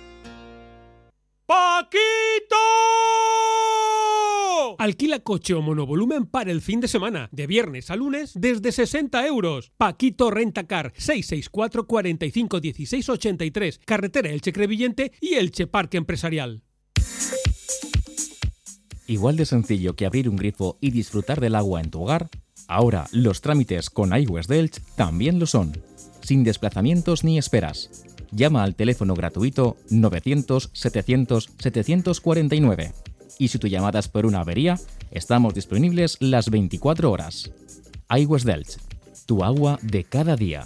¡Paquito! Alquila coche o monovolumen para el fin de semana, de viernes a lunes, desde 60 euros. Paquito Rentacar, 664 45 16 83, carretera Elche Crevillente y Elche Parque Empresarial. Igual de sencillo que abrir un grifo y disfrutar del agua en tu hogar, ahora los trámites con iWest Delch también lo son, sin desplazamientos ni esperas. Llama al teléfono gratuito 900-700-749. Y si tu llamada es por una avería, estamos disponibles las 24 horas. iWest Delch, tu agua de cada día.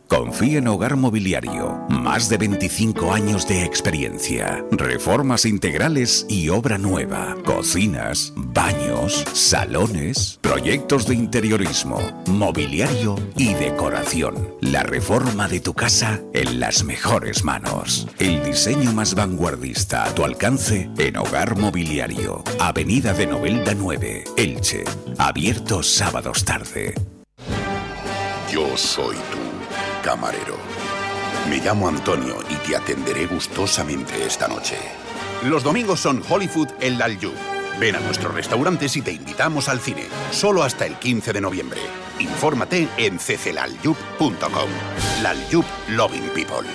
Confía en Hogar Mobiliario. Más de 25 años de experiencia. Reformas integrales y obra nueva. Cocinas, baños, salones, proyectos de interiorismo, mobiliario y decoración. La reforma de tu casa en las mejores manos. El diseño más vanguardista a tu alcance en Hogar Mobiliario. Avenida de Novelda 9, Elche. Abierto sábados tarde. Yo soy tú camarero. Me llamo Antonio y te atenderé gustosamente esta noche. Los domingos son Hollywood en Lalyub. Ven a nuestros restaurantes y te invitamos al cine, solo hasta el 15 de noviembre. Infórmate en cclalyub.com. Lalyub Loving People.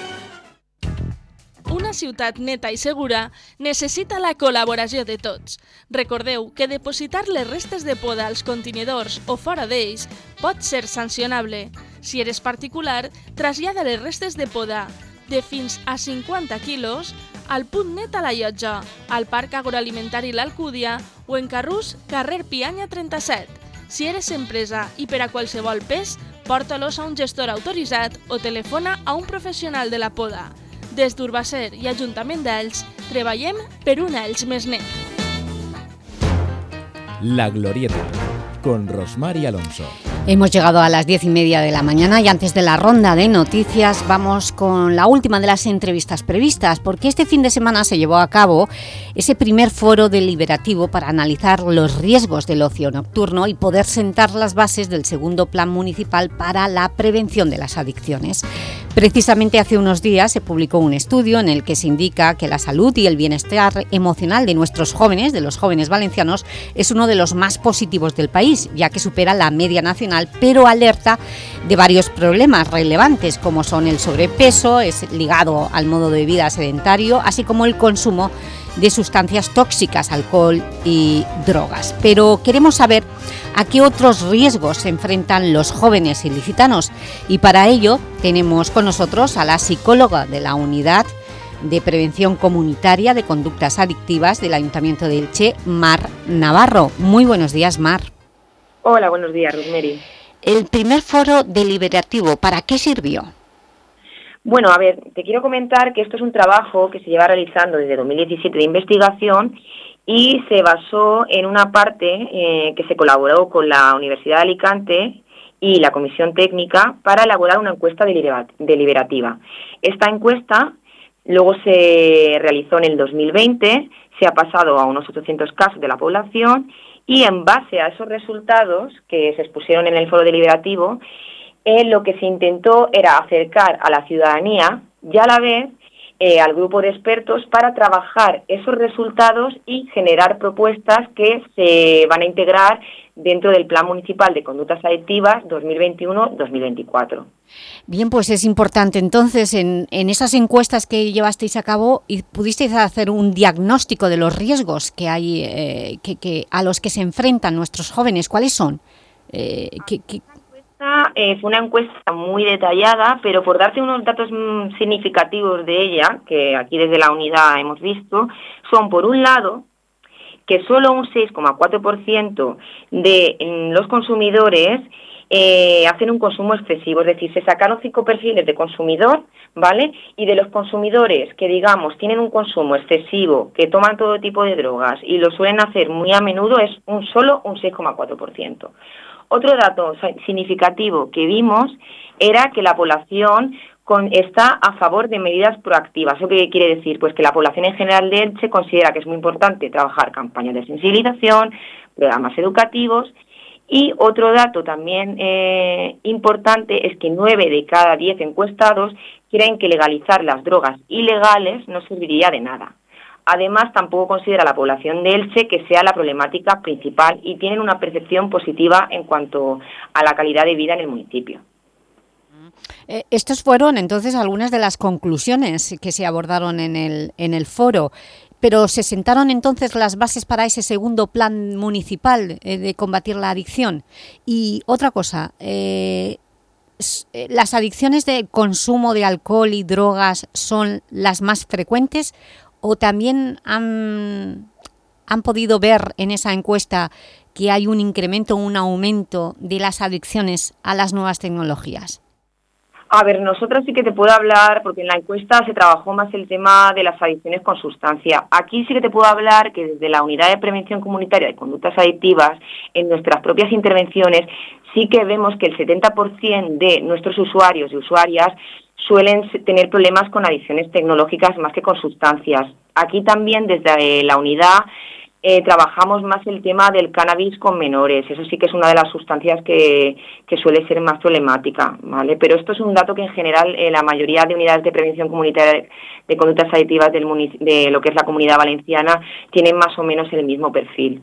Una ciutat neta i segura necessita la col·laboració de tots. Recordeu que depositar les restes de poda als contenidors o fora d'ells ser sancionable. Si eres particular, trasllada les restes de poda de fins a 50 quilos al punt net a la llotja, al Parc Agroalimentari L'Alcúdia o en Carrús, carrer Pianya 37. Si eres empresa i per a qualsevol pes, porta-los a un gestor autoritzat o telefona a un professional de la poda. Des d'Urbacer i Ajuntament d'Elx, treballem per un Elx més net. La Glorieta, con Rosmar Alonso. Hemos llegado a las diez y media de la mañana y antes de la ronda de noticias vamos con la última de las entrevistas previstas porque este fin de semana se llevó a cabo ese primer foro deliberativo para analizar los riesgos del ocio nocturno y poder sentar las bases del segundo plan municipal para la prevención de las adicciones. Precisamente hace unos días se publicó un estudio en el que se indica que la salud y el bienestar emocional de nuestros jóvenes, de los jóvenes valencianos, es uno de los más positivos del país, ya que supera la media nacional pero alerta de varios problemas relevantes como son el sobrepeso, es ligado al modo de vida sedentario, así como el consumo de sustancias tóxicas, alcohol y drogas. Pero queremos saber a qué otros riesgos se enfrentan los jóvenes ilicitanos y para ello tenemos con nosotros a la psicóloga de la Unidad de Prevención Comunitaria de Conductas Adictivas del Ayuntamiento de Elche, Mar Navarro. Muy buenos días, Mar. Hola, buenos días, Rosemary. El primer foro deliberativo, ¿para qué sirvió? Bueno, a ver, te quiero comentar que esto es un trabajo que se lleva realizando desde 2017 de investigación y se basó en una parte eh, que se colaboró con la Universidad de Alicante y la Comisión Técnica para elaborar una encuesta deliberativa. Esta encuesta luego se realizó en el 2020, se ha pasado a unos 800 casos de la población y en base a esos resultados que se expusieron en el foro deliberativo, eh, lo que se intentó era acercar a la ciudadanía y a la vez eh, al grupo de expertos para trabajar esos resultados y generar propuestas que se van a integrar dentro del Plan Municipal de Conductas Adictivas 2021-2024. Bien, pues es importante entonces en, esas encuestas que llevasteis a cabo y pudisteis hacer un diagnóstico de los riesgos que hay, eh, que, a los que se enfrentan nuestros jóvenes. ¿Cuáles son? Eh, eh, fue una encuesta muy detallada, pero por darte unos datos mm, significativos de ella, que aquí desde la unidad hemos visto, son por un lado que solo un 6,4% de mm, los consumidores eh, hacen un consumo excesivo, es decir, se sacaron cinco perfiles de consumidor, ¿vale? Y de los consumidores que, digamos, tienen un consumo excesivo, que toman todo tipo de drogas y lo suelen hacer muy a menudo, es un solo un 6,4%. Otro dato significativo que vimos era que la población está a favor de medidas proactivas. ¿Eso qué quiere decir? Pues que la población en general de Elche considera que es muy importante trabajar campañas de sensibilización, programas educativos y otro dato también eh, importante es que nueve de cada diez encuestados creen que legalizar las drogas ilegales no serviría de nada. Además, tampoco considera la población de Elche que sea la problemática principal y tienen una percepción positiva en cuanto a la calidad de vida en el municipio. Eh, estos fueron entonces algunas de las conclusiones que se abordaron en el, en el foro, pero ¿se sentaron entonces las bases para ese segundo plan municipal eh, de combatir la adicción? Y otra cosa, eh, ¿las adicciones de consumo de alcohol y drogas son las más frecuentes o también han, han podido ver en esa encuesta que hay un incremento, un aumento de las adicciones a las nuevas tecnologías? A ver, nosotros sí que te puedo hablar, porque en la encuesta se trabajó más el tema de las adicciones con sustancia. Aquí sí que te puedo hablar que desde la Unidad de Prevención Comunitaria de Conductas Adictivas, en nuestras propias intervenciones, sí que vemos que el 70% de nuestros usuarios y usuarias suelen tener problemas con adicciones tecnológicas más que con sustancias. Aquí también desde la unidad eh, trabajamos más el tema del cannabis con menores. Eso sí que es una de las sustancias que, suele ser más problemática, ¿vale? Pero esto es un dato que en general eh, la mayoría de unidades de prevención comunitaria de conductas adictivas del de lo que es la comunidad valenciana tienen más o menos el mismo perfil.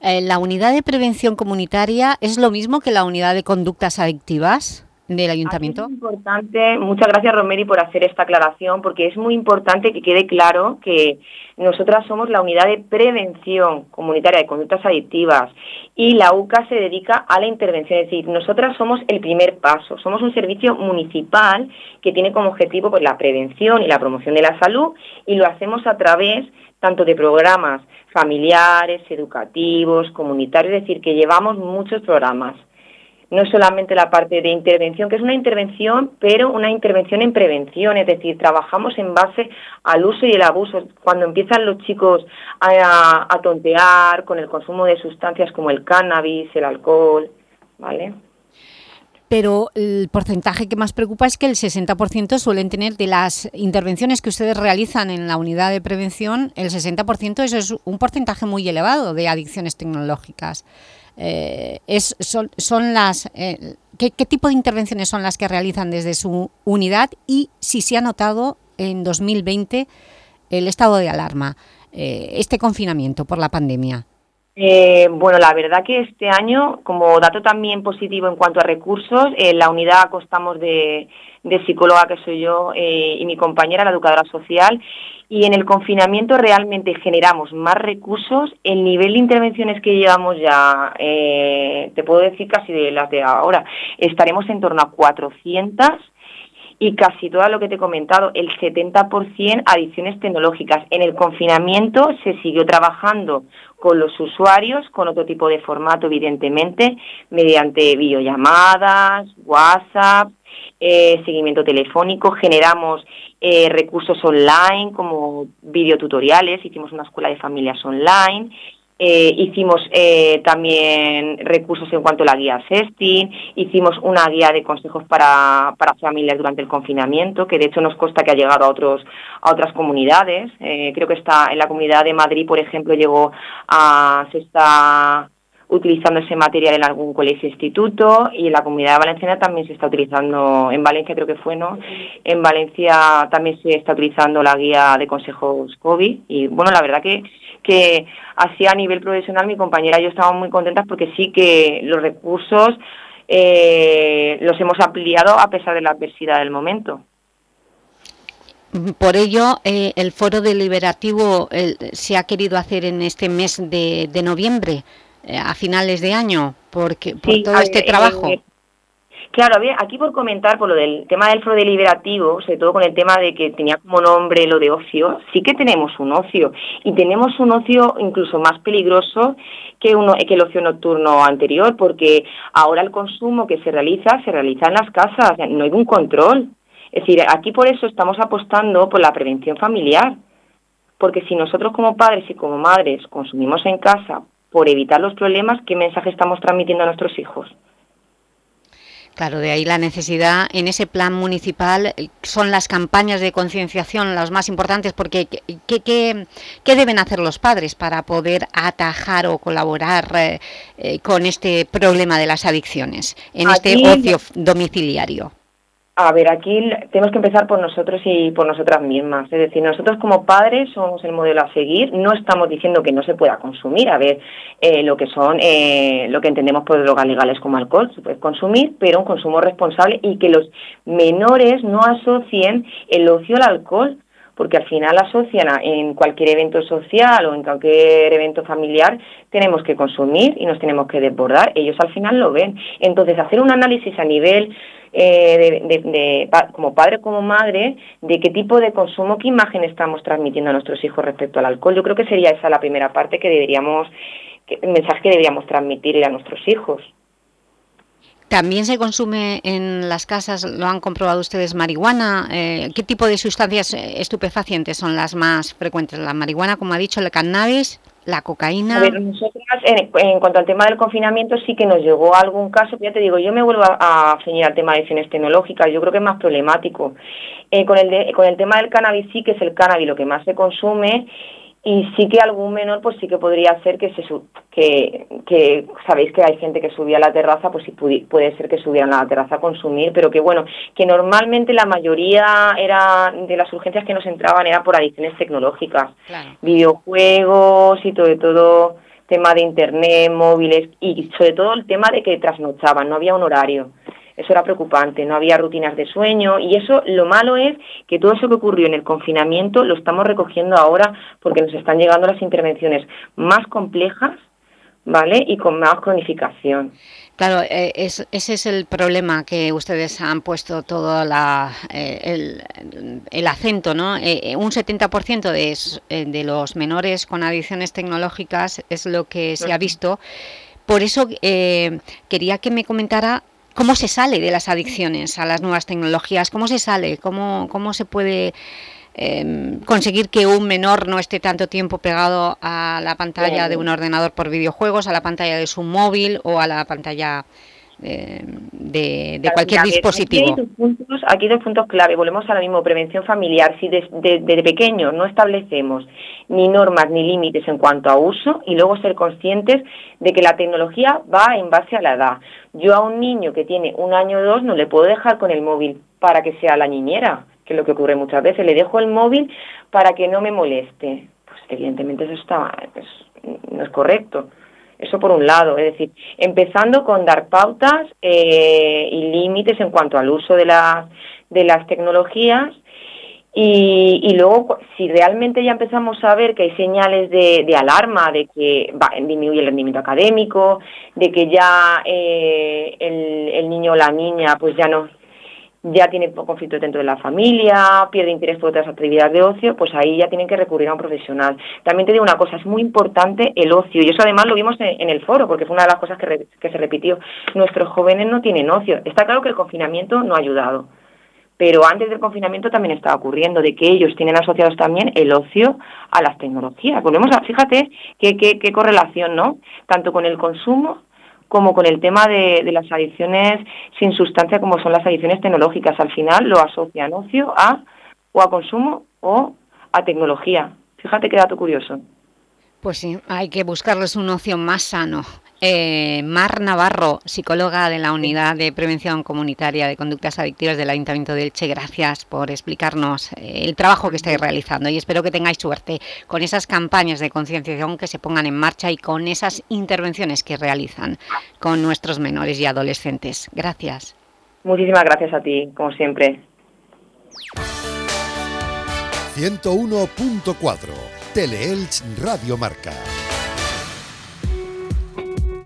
Eh, ¿La unidad de prevención comunitaria es lo mismo que la unidad de conductas adictivas? Del ayuntamiento? es importante, muchas gracias Romeri por hacer esta aclaración, porque es muy importante que quede claro que nosotras somos la unidad de prevención comunitaria de conductas adictivas y la UCA se dedica a la intervención, es decir, nosotras somos el primer paso, somos un servicio municipal que tiene como objetivo pues, la prevención y la promoción de la salud y lo hacemos a través tanto de programas familiares, educativos, comunitarios, es decir, que llevamos muchos programas no solamente la parte de intervención, que es una intervención, pero una intervención en prevención, es decir, trabajamos en base al uso y el abuso. Cuando empiezan los chicos a, tontear con el consumo de sustancias como el cannabis, el alcohol, ¿vale? pero el porcentaje que más preocupa es que el 60% suelen tener de las intervenciones que ustedes realizan en la unidad de prevención, el 60% eso es un porcentaje muy elevado de adicciones tecnológicas. Eh, es, son, son las, eh, ¿qué, tipo de intervenciones son las que realizan desde su unidad y si se ha notado en 2020 el estado de alarma, eh, este confinamiento por la pandemia? bueno, la verdad que este año, como dato también positivo en cuanto a recursos, en la unidad costamos de, de psicóloga que soy yo y mi compañera, la educadora social, y en el confinamiento realmente generamos más recursos. El nivel de intervenciones que llevamos ya, eh, te puedo decir casi de las de ahora, estaremos en torno a 400 y casi todo lo que te he comentado, el 70% adicciones tecnológicas. En el confinamiento se siguió trabajando con los usuarios, con otro tipo de formato, evidentemente, mediante videollamadas, WhatsApp, eh, seguimiento telefónico, generamos eh, recursos online como videotutoriales, hicimos una escuela de familias online, eh, hicimos eh, también recursos en cuanto a la guía SESTIN, hicimos una guía de consejos para, para, familias durante el confinamiento, que de hecho nos consta que ha llegado a, otros, a otras comunidades. creo que está en la comunidad de Madrid, por ejemplo, llegó a, se utilizando ese material en algún colegio instituto y en la comunidad valenciana también se está utilizando, en Valencia creo que fue, ¿no? En Valencia también se está utilizando la guía de consejos COVID y bueno, la verdad que, que así a nivel profesional mi compañera y yo estamos muy contentas porque sí que los recursos eh, los hemos ampliado a pesar de la adversidad del momento. Por ello, eh, el foro deliberativo se ha querido hacer en este mes de, noviembre, eh, a finales de año, porque, por todo este trabajo. Claro, aquí por comentar, por lo del tema del foro deliberativo, sobre todo con el tema de que tenía como nombre lo de ocio, sí que tenemos un ocio, y tenemos un ocio incluso más peligroso que, uno, que el ocio nocturno anterior, porque ahora el consumo que se realiza, se realiza en las casas, no hay un control. Es decir, aquí por eso estamos apostando por la prevención familiar, porque si nosotros como padres y como madres consumimos en casa por evitar los problemas, ¿qué mensaje estamos transmitiendo a nuestros hijos? Claro, de ahí la necesidad en ese plan municipal, son las campañas de concienciación las más importantes, porque ¿qué, qué, deben hacer los padres para poder atajar o colaborar eh, eh, con este problema de las adicciones, en este ocio domiciliario? A ver, aquí tenemos que empezar por nosotros y por nosotras mismas. Es decir, nosotros como padres somos el modelo a seguir. No estamos diciendo que no se pueda consumir. A ver, eh, lo que son, eh, lo que entendemos por drogas legales como alcohol, se puede consumir, pero un consumo responsable y que los menores no asocien el ocio al alcohol porque al final asocian en cualquier evento social o en cualquier evento familiar, tenemos que consumir y nos tenemos que desbordar. Ellos al final lo ven. Entonces, hacer un análisis a nivel eh, de, como padre como madre de qué tipo de consumo, qué imagen estamos transmitiendo a nuestros hijos respecto al alcohol. Yo creo que sería esa la primera parte que deberíamos, el mensaje que deberíamos transmitir a nuestros hijos. ¿También se consume en las casas, lo han comprobado ustedes, marihuana? Eh, ¿Qué tipo de sustancias estupefacientes son las más frecuentes? ¿La marihuana, como ha dicho, el cannabis? La cocaína. Nosotras, en, cuanto al tema del confinamiento, sí que nos llegó algún caso, ya te digo, yo me vuelvo a, a ceñir al tema de acciones tecnológicas, yo creo que es más problemático. Eh, con, el con el tema del cannabis sí que es el cannabis lo que más se consume y sí que algún menor pues sí que podría ser que se que, que sabéis que hay gente que subía a la terraza pues sí puede ser que subieran a la terraza a consumir pero que bueno que normalmente la mayoría era de las urgencias que nos entraban era por adicciones tecnológicas. Videojuegos y todo todo tema de internet móviles y sobre todo el tema de que trasnochaban no había un horario eso era preocupante, no había rutinas de sueño y eso lo malo es que todo eso que ocurrió en el confinamiento lo estamos recogiendo ahora porque nos están llegando las intervenciones más complejas, ¿vale? Y con más cronificación. Claro, eh, ese es el problema que ustedes han puesto todo la, eh, el, acento, ¿no? Eh, un 70% de, de los menores con adicciones tecnológicas es lo que se ha visto. Por eso quería que me comentara ¿Cómo se sale de las adicciones a las nuevas tecnologías? ¿Cómo se sale? ¿Cómo, cómo se puede em, conseguir que un menor no esté tanto tiempo pegado a la pantalla de un ordenador por videojuegos, a la pantalla de su móvil o a la pantalla em, de, cualquier dispositivo. Aquí hay, dos puntos, clave. Volvemos a la misma prevención familiar. Si desde de, pequeños no establecemos ni normas ni límites en cuanto a uso y luego ser conscientes de que la tecnología va en base a la edad. Yo a un niño que tiene un año o dos no le puedo dejar con el móvil para que sea la niñera, que es lo que ocurre muchas veces. Le dejo el móvil para que no me moleste. Pues evidentemente eso está, pues, no es correcto. Eso por un lado, es decir, empezando con dar pautas eh, y límites en cuanto al uso de las, de las tecnologías. Y, luego, si realmente ya empezamos a ver que hay señales de, alarma, de que va, disminuye el rendimiento académico, de que ya eh, el, niño o la niña pues ya no ya tiene conflicto dentro de la familia, pierde interés por otras actividades de ocio, pues ahí ya tienen que recurrir a un profesional. También te digo una cosa, es muy importante el ocio, y eso además lo vimos en, el foro, porque fue una de las cosas que, que se repitió. Nuestros jóvenes no tienen ocio. Está claro que el confinamiento no ha ayudado pero antes del confinamiento también estaba ocurriendo de que ellos tienen asociados también el ocio a las tecnologías. Volvemos a, fíjate qué, qué, correlación, ¿no? Tanto con el consumo como con el tema de, las adicciones sin sustancia como son las adicciones tecnológicas. Al final lo asocian ocio a o a consumo o a tecnología. Fíjate qué dato curioso. Pues sí, hay que buscarles un ocio más sano Eh, Mar Navarro, psicóloga de la Unidad de Prevención Comunitaria de Conductas Adictivas del Ayuntamiento de Elche, gracias por explicarnos eh, el trabajo que estáis realizando y espero que tengáis suerte con esas campañas de concienciación que se pongan en marcha y con esas intervenciones que realizan con nuestros menores y adolescentes. Gracias. Muchísimas gracias a ti, como siempre. 101.4 Teleelch Radio Marca.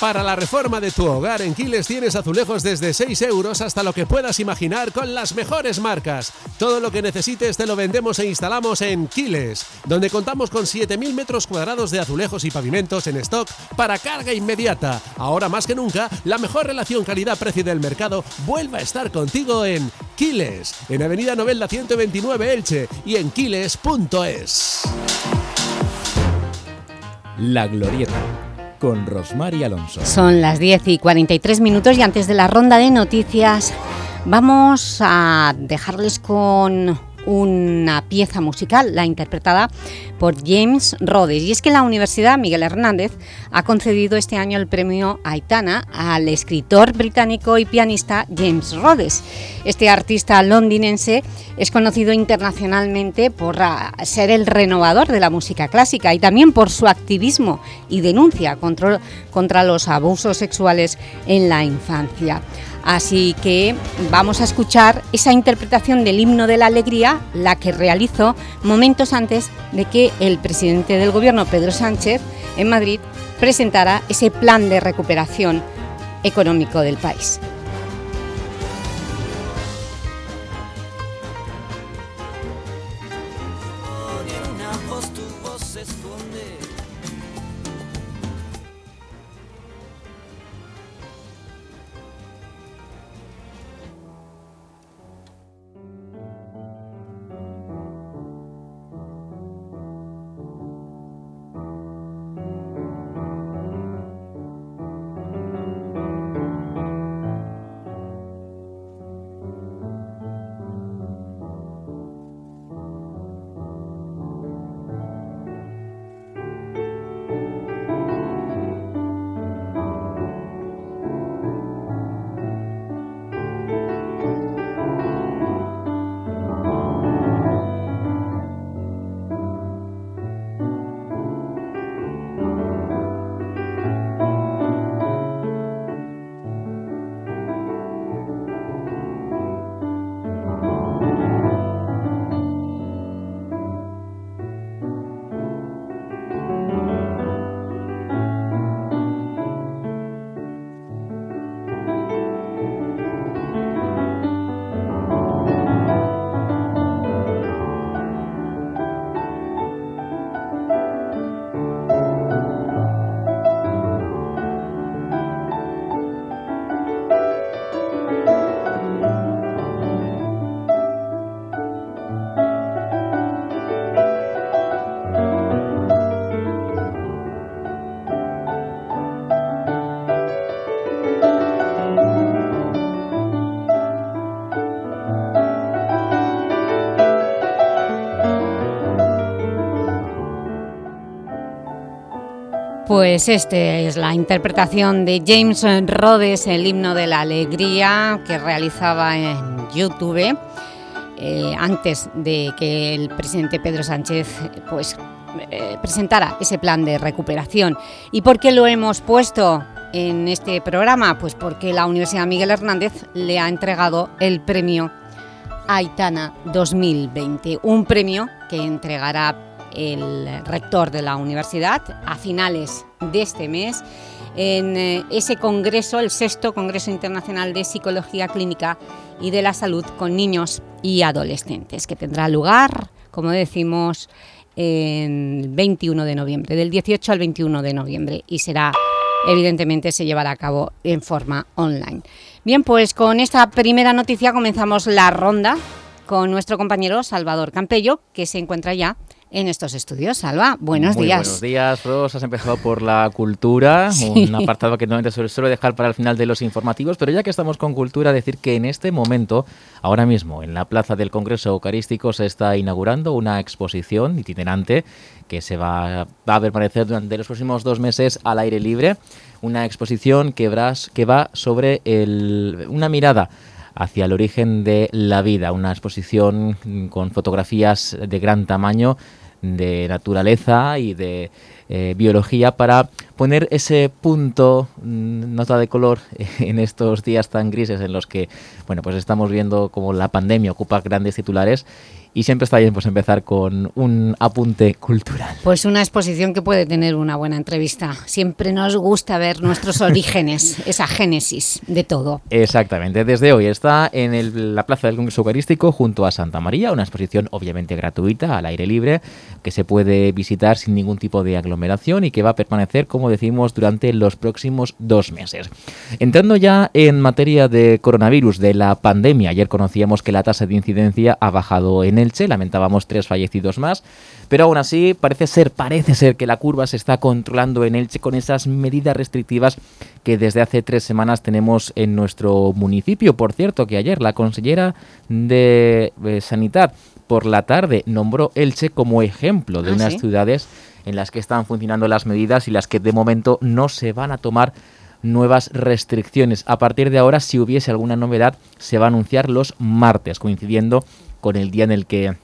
Para la reforma de tu hogar en Quiles tienes azulejos desde 6 euros hasta lo que puedas imaginar con las mejores marcas. Todo lo que necesites te lo vendemos e instalamos en Quiles, donde contamos con 7.000 metros cuadrados de azulejos y pavimentos en stock para carga inmediata. Ahora más que nunca, la mejor relación calidad-precio del mercado vuelve a estar contigo en Quiles, en Avenida Novelda 129 Elche y en quiles.es. La Glorieta con Rosmar y Alonso. Son las 10 y 43 minutos y antes de la ronda de noticias vamos a dejarles con una pieza musical, la interpretada por James Rhodes. Y es que la Universidad Miguel Hernández ha concedido este año el premio Aitana al escritor británico y pianista James Rhodes. Este artista londinense es conocido internacionalmente por ah, ser el renovador de la música clásica y también por su activismo y denuncia contra, contra los abusos sexuales en la infancia. Así que vamos a escuchar esa interpretación del himno de la alegría, la que realizó momentos antes de que el presidente del gobierno, Pedro Sánchez, en Madrid, presentara ese plan de recuperación económico del país. Pues este es la interpretación de James Rhodes, el himno de la alegría que realizaba en YouTube eh, antes de que el presidente Pedro Sánchez pues, eh, presentara ese plan de recuperación. ¿Y por qué lo hemos puesto en este programa? Pues porque la Universidad Miguel Hernández le ha entregado el premio Aitana 2020, un premio que entregará el rector de la universidad a finales de este mes en eh, ese congreso, el sexto Congreso Internacional de Psicología Clínica y de la Salud con Niños y Adolescentes, que tendrá lugar, como decimos, el 21 de noviembre, del 18 al 21 de noviembre, y será, evidentemente, se llevará a cabo en forma online. Bien, pues con esta primera noticia comenzamos la ronda con nuestro compañero Salvador Campello, que se encuentra ya en estos estudios. Salva, buenos Muy días. buenos días, Ros. Has empezado por la cultura, <laughs> un apartado que normalmente suelo, suelo dejar para el final de los informativos, pero ya que estamos con cultura, decir que en este momento, ahora mismo, en la Plaza del Congreso Eucarístico se está inaugurando una exposición itinerante que se va, va a permanecer durante los próximos dos meses al aire libre, una exposición que, bras- que va sobre el, una mirada hacia el origen de la vida, una exposición con fotografías de gran tamaño de naturaleza y de eh, biología para poner ese punto, mm, nota de color <laughs> en estos días tan grises en los que bueno pues estamos viendo como la pandemia ocupa grandes titulares y siempre está bien pues empezar con un apunte cultural. Pues una exposición que puede tener una buena entrevista. Siempre nos gusta ver nuestros <laughs> orígenes, esa génesis de todo. Exactamente, desde hoy está en el- la Plaza del Congreso Eucarístico junto a Santa María, una exposición obviamente gratuita, al aire libre, que se puede visitar sin ningún tipo de aglomeración y que va a permanecer, como decimos, durante los próximos dos meses. Entrando ya en materia de coronavirus, de la pandemia, ayer conocíamos que la tasa de incidencia ha bajado en Elche, lamentábamos tres fallecidos más, pero aún así parece ser, parece ser que la curva se está controlando en Elche con esas medidas restrictivas que desde hace tres semanas tenemos en nuestro municipio. Por cierto, que ayer la consellera de eh, Sanidad por la tarde nombró Elche como ejemplo de Ah, unas ¿sí? ciudades en las que están funcionando las medidas y las que de momento no se van a tomar nuevas restricciones. A partir de ahora, si hubiese alguna novedad, se va a anunciar los martes, coincidiendo con el día en el que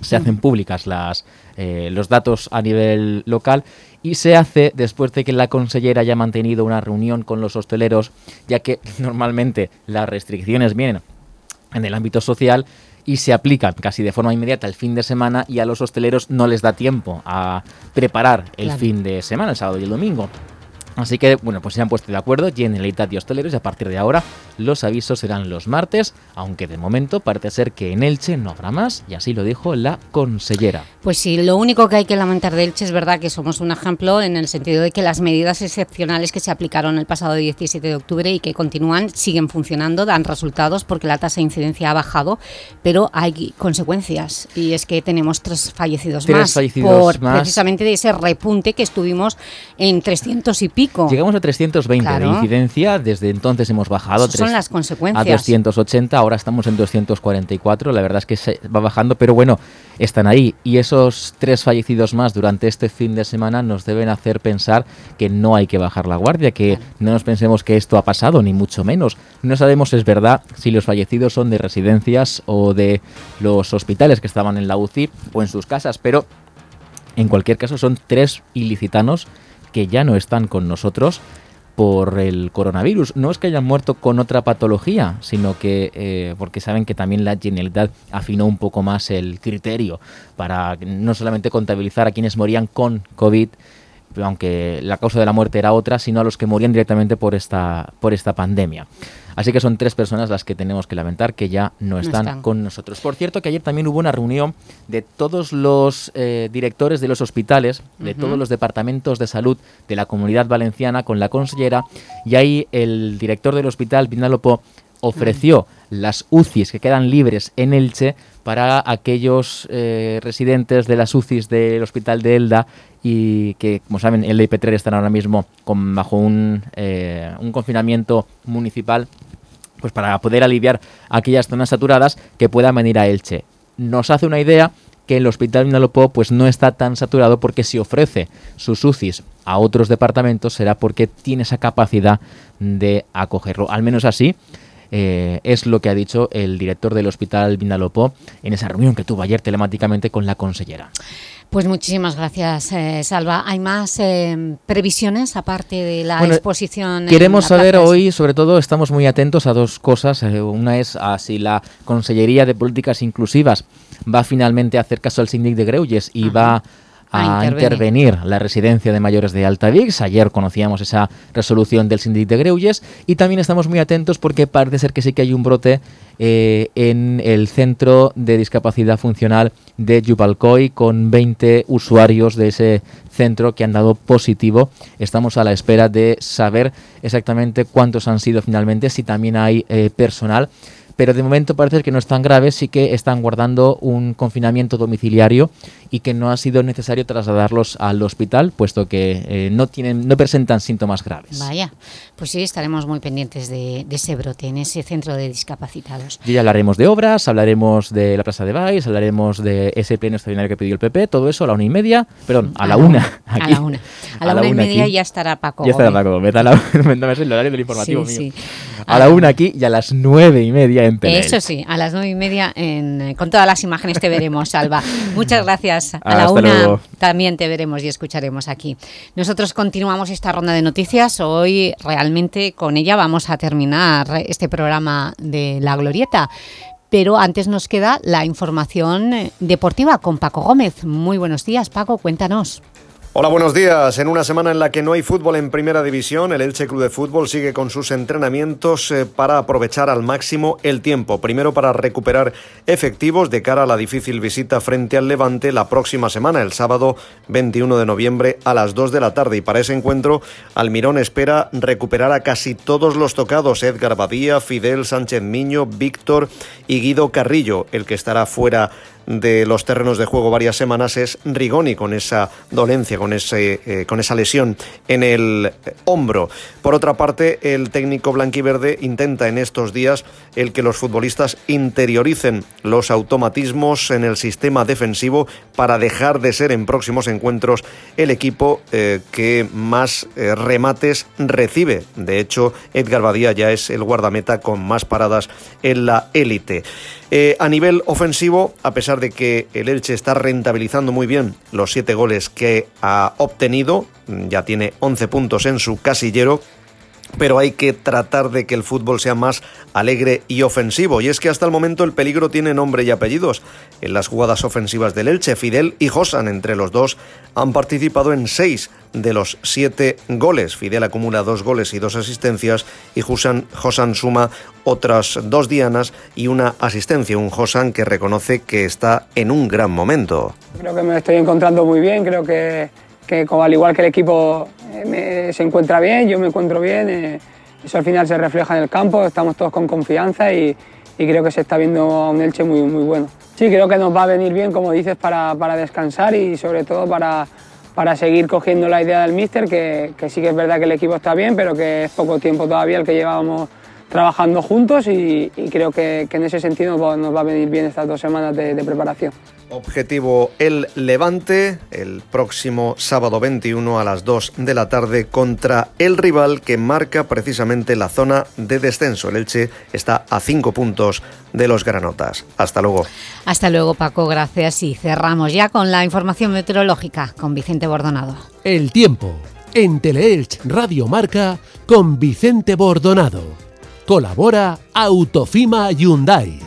se hacen públicas las, eh, los datos a nivel local y se hace después de que la consellera haya mantenido una reunión con los hosteleros, ya que <laughs> normalmente las restricciones vienen en el ámbito social y se aplican casi de forma inmediata el fin de semana y a los hosteleros no les da tiempo a preparar el Claro. fin de semana, el sábado y el domingo. Así que, bueno, pues se han puesto de acuerdo Generalitat y hosteleros y a partir de ahora los avisos serán los martes, aunque de momento parece ser que en Elche no habrá más y así lo dijo la consellera. Pues sí, lo único que hay que lamentar de Elche es verdad que somos un ejemplo en el sentido de que las medidas excepcionales que se aplicaron el pasado 17 de octubre y que continúan siguen funcionando, dan resultados porque la tasa de incidencia ha bajado, pero hay consecuencias y es que tenemos tres fallecidos Tres más fallecidos por más. precisamente de ese repunte que estuvimos en 300 y pico. Llegamos a 320 de Claro. incidencia, desde entonces hemos bajado Esas son tres- las consecuencias. a 280, ahora estamos en 244, la verdad es que se va bajando, pero bueno, están ahí y esos tres fallecidos más durante este fin de semana nos deben hacer pensar que no hay que bajar la guardia, que no nos pensemos que esto ha pasado, ni mucho menos. No sabemos, es verdad, si los fallecidos son de residencias o de los hospitales que estaban en la UCI o en sus casas, pero en cualquier caso son tres ilicitanos que ya no están con nosotros por el coronavirus. No es que hayan muerto con otra patología, sino que eh, porque saben que también la Generalitat afinó un poco más el criterio para no solamente contabilizar a quienes morían con COVID, aunque la causa de la muerte era otra, sino a los que morían directamente por esta, por esta pandemia. Así que son tres personas las que tenemos que lamentar que ya no están, están. con nosotros. Por cierto, que ayer también hubo una reunión de todos los eh, directores de los hospitales, de todos los departamentos de salud de la comunidad valenciana con la consellera, y ahí el director del hospital, Vinalopó, ofreció las UCIs que quedan libres en Elche para aquellos eh, residentes de las UCIs del hospital de Elda y que, como saben, Elda y Petrer están ahora mismo bajo un, eh, un confinamiento municipal pues para poder aliviar aquellas zonas saturadas que puedan venir a Elche. Nos hace una idea que el hospital Vinalopó pues no está tan saturado porque si ofrece sus UCIs a otros departamentos será porque tiene esa capacidad de acogerlo. Al menos así eh, es lo que ha dicho el director del Hospital Vindalopó en esa reunión que tuvo ayer telemáticamente con la consellera. Pues muchísimas gracias, eh, Salva. ¿Hay más eh, previsiones aparte de la exposición? Queremos saber hoy, sobre todo, estamos muy atentos a dos cosas. una es a si la Consellería de Políticas Inclusivas va finalmente a hacer caso al síndic de Greuges y va a, intervenir. la residencia de mayores de Altavix. Ayer conocíamos esa resolución del síndic de Greulles y también estamos muy atentos porque parece ser que sí que hay un brote eh, en el centro de discapacidad funcional de Yubalcoy con 20 usuarios de ese centro que han dado positivo. Estamos a la espera de saber exactamente cuántos han sido finalmente, si también hay eh, personal pero de momento parece que no es tan grave, sí que están guardando un confinamiento domiciliario y que no ha sido necesario trasladarlos al hospital, puesto que eh, no, tienen, no presentan síntomas graves. Vaya, pues sí, estaremos muy pendientes de, ese brote en ese centro de discapacitados. Y ya hablaremos de obras, hablaremos de la Plaza de Baix, hablaremos de ese pleno extraordinario que pidió el PP, todo eso a la una y media, perdón, a, la, una. <laughs> A la una. A la, una, y media ya estará Paco. Ya estará Paco, me da la, <laughs> el horario del informativo mío. A, la una aquí y a las nueve y media en Pelé. Eso sí, a las nueve y media en, con todas las imágenes te veremos, Salva. <laughs> Muchas gracias. A la una también te veremos y escucharemos aquí. Nosotros continuamos esta ronda de noticias. Hoy realmente con ella vamos a terminar este programa de La Glorieta. Pero antes nos queda la información deportiva con Paco Gómez. Muy buenos días, Paco, cuéntanos. Hola, buenos días. En una semana en la que no hay fútbol en primera división, el Elche Club de Fútbol sigue con sus entrenamientos eh, para aprovechar al máximo el tiempo. Primero para recuperar efectivos de cara a la difícil visita frente al Levante la próxima semana, el sábado 21 de noviembre a las 2 de la tarde. Y para ese encuentro, Almirón espera recuperar a casi todos los tocados, Edgar Badía, Fidel Sánchez Miño, Víctor y Guido Carrillo, el que estará fuera de los terrenos de juego varias semanas es Rigoni con esa dolencia, con, ese, eh, con esa lesión en el hombro. Por otra parte, el técnico blanquiverde intenta en estos días el que los futbolistas interioricen los automatismos en el sistema defensivo para dejar de ser en próximos encuentros el equipo eh, que más eh, remates recibe. De hecho, Edgar Badía ya es el guardameta con más paradas en la élite. Eh, a nivel ofensivo, a pesar de que el Elche está rentabilizando muy bien los siete goles que ha obtenido, ya tiene 11 puntos en su casillero, pero hay que tratar de que el fútbol sea más alegre y ofensivo. Y es que hasta el momento el peligro tiene nombre y apellidos. En las jugadas ofensivas del Elche, Fidel y Josan, entre los dos, han participado en seis de los siete goles. Fidel acumula dos goles y dos asistencias y Josan, suma otras dos dianas y una asistencia. Un Josan que reconoce que está en un gran momento. Creo que me estoy encontrando muy bien, creo que que al igual que el equipo eh, se encuentra bien, yo me encuentro bien, eh, eso al final se refleja en el campo, estamos todos con confianza y, creo que se está viendo a un Elche muy, muy bueno. Sí, creo que nos va a venir bien, como dices, para, descansar y sobre todo para, para seguir cogiendo la idea del míster, que, que, sí que es verdad que el equipo está bien, pero que es poco tiempo todavía el que llevábamos trabajando juntos y, creo que, en ese sentido nos va a venir bien estas dos semanas de preparación. Objetivo el Levante el próximo sábado 21 a las 2 de la tarde contra el rival que marca precisamente la zona de descenso. El Elche está a 5 puntos de los granotas. Hasta luego. Hasta luego Paco, gracias y cerramos ya con la información meteorológica con Vicente Bordonado. El tiempo en Teleelch Radio Marca con Vicente Bordonado. Colabora Autofima Hyundai.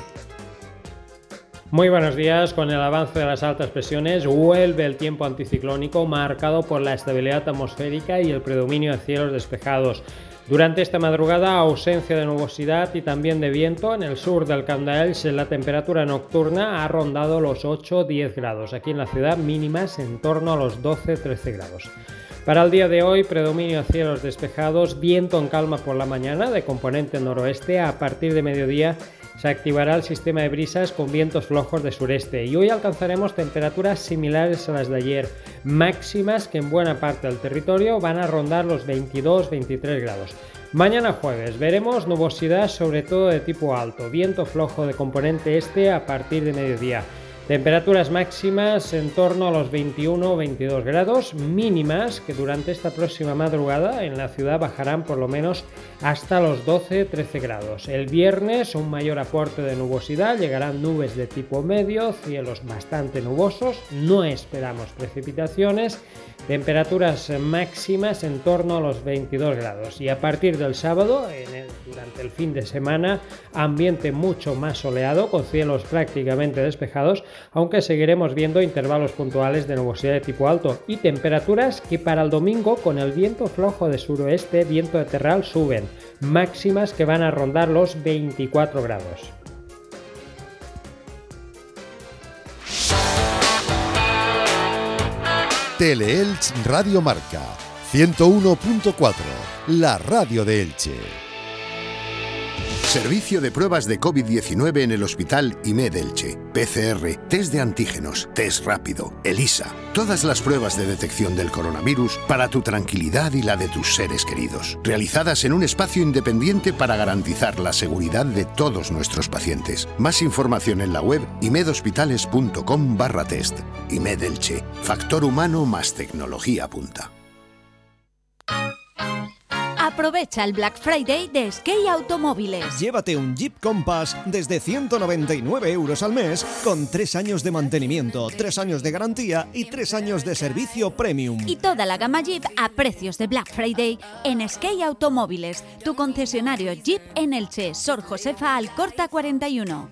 Muy buenos días. Con el avance de las altas presiones vuelve el tiempo anticiclónico marcado por la estabilidad atmosférica y el predominio de cielos despejados. Durante esta madrugada, ausencia de nubosidad y también de viento. En el sur del Candaels, la temperatura nocturna ha rondado los 8-10 grados. Aquí en la ciudad, mínimas en torno a los 12-13 grados. Para el día de hoy, predominio de cielos despejados, viento en calma por la mañana de componente noroeste. A partir de mediodía se activará el sistema de brisas con vientos flojos de sureste y hoy alcanzaremos temperaturas similares a las de ayer, máximas que en buena parte del territorio van a rondar los 22-23 grados. Mañana jueves veremos nubosidad sobre todo de tipo alto, viento flojo de componente este a partir de mediodía. Temperaturas máximas en torno a los 21 o 22 grados, mínimas que durante esta próxima madrugada en la ciudad bajarán por lo menos hasta los 12-13 grados. El viernes un mayor aporte de nubosidad, llegarán nubes de tipo medio, cielos bastante nubosos, no esperamos precipitaciones Temperaturas máximas en torno a los 22 grados y a partir del sábado, durante el fin de semana, ambiente mucho más soleado con cielos prácticamente despejados, aunque seguiremos viendo intervalos puntuales de nubosidad de tipo alto y temperaturas que para el domingo con el viento flojo de suroeste, viento de terral suben, máximas que van a rondar los 24 grados. Teleelch Radio Marca 101.4, la radio de Elche. Servicio de pruebas de COVID-19 en el Hospital IMED Elche. PCR, test de antígenos, test rápido, ELISA. Todas las pruebas de detección del coronavirus para tu tranquilidad y la de tus seres queridos. Realizadas en un espacio independiente para garantizar la seguridad de todos nuestros pacientes. Más información en la web imedhospitales.com barra test. IMED Elche. Factor humano más tecnología punta. Aprovecha el Black Friday de Skate Automóviles. Llévate un Jeep Compass desde 199 euros al mes con 3 años de mantenimiento, 3 años de garantía y 3 años de servicio premium. Y toda la gama Jeep a precios de Black Friday en Skate Automóviles, tu concesionario Jeep en Elche, Sor Josefa Alcorta 41.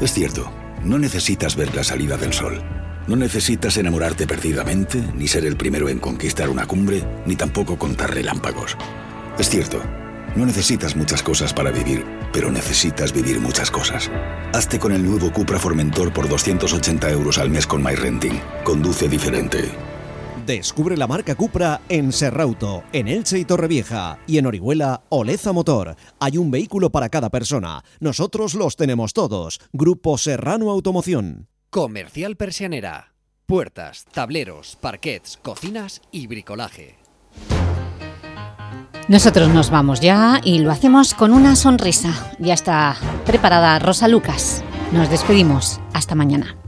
Es cierto, no necesitas ver la salida del sol. No necesitas enamorarte perdidamente, ni ser el primero en conquistar una cumbre, ni tampoco contar relámpagos. Es cierto, no necesitas muchas cosas para vivir, pero necesitas vivir muchas cosas. Hazte con el nuevo Cupra Formentor por 280 euros al mes con MyRenting. Conduce diferente. Descubre la marca Cupra en Serrauto, en Elche y Torrevieja y en Orihuela Oleza Motor. Hay un vehículo para cada persona. Nosotros los tenemos todos. Grupo Serrano Automoción. Comercial Persianera. Puertas, tableros, parquets, cocinas y bricolaje. Nosotros nos vamos ya y lo hacemos con una sonrisa. Ya está preparada Rosa Lucas. Nos despedimos. Hasta mañana.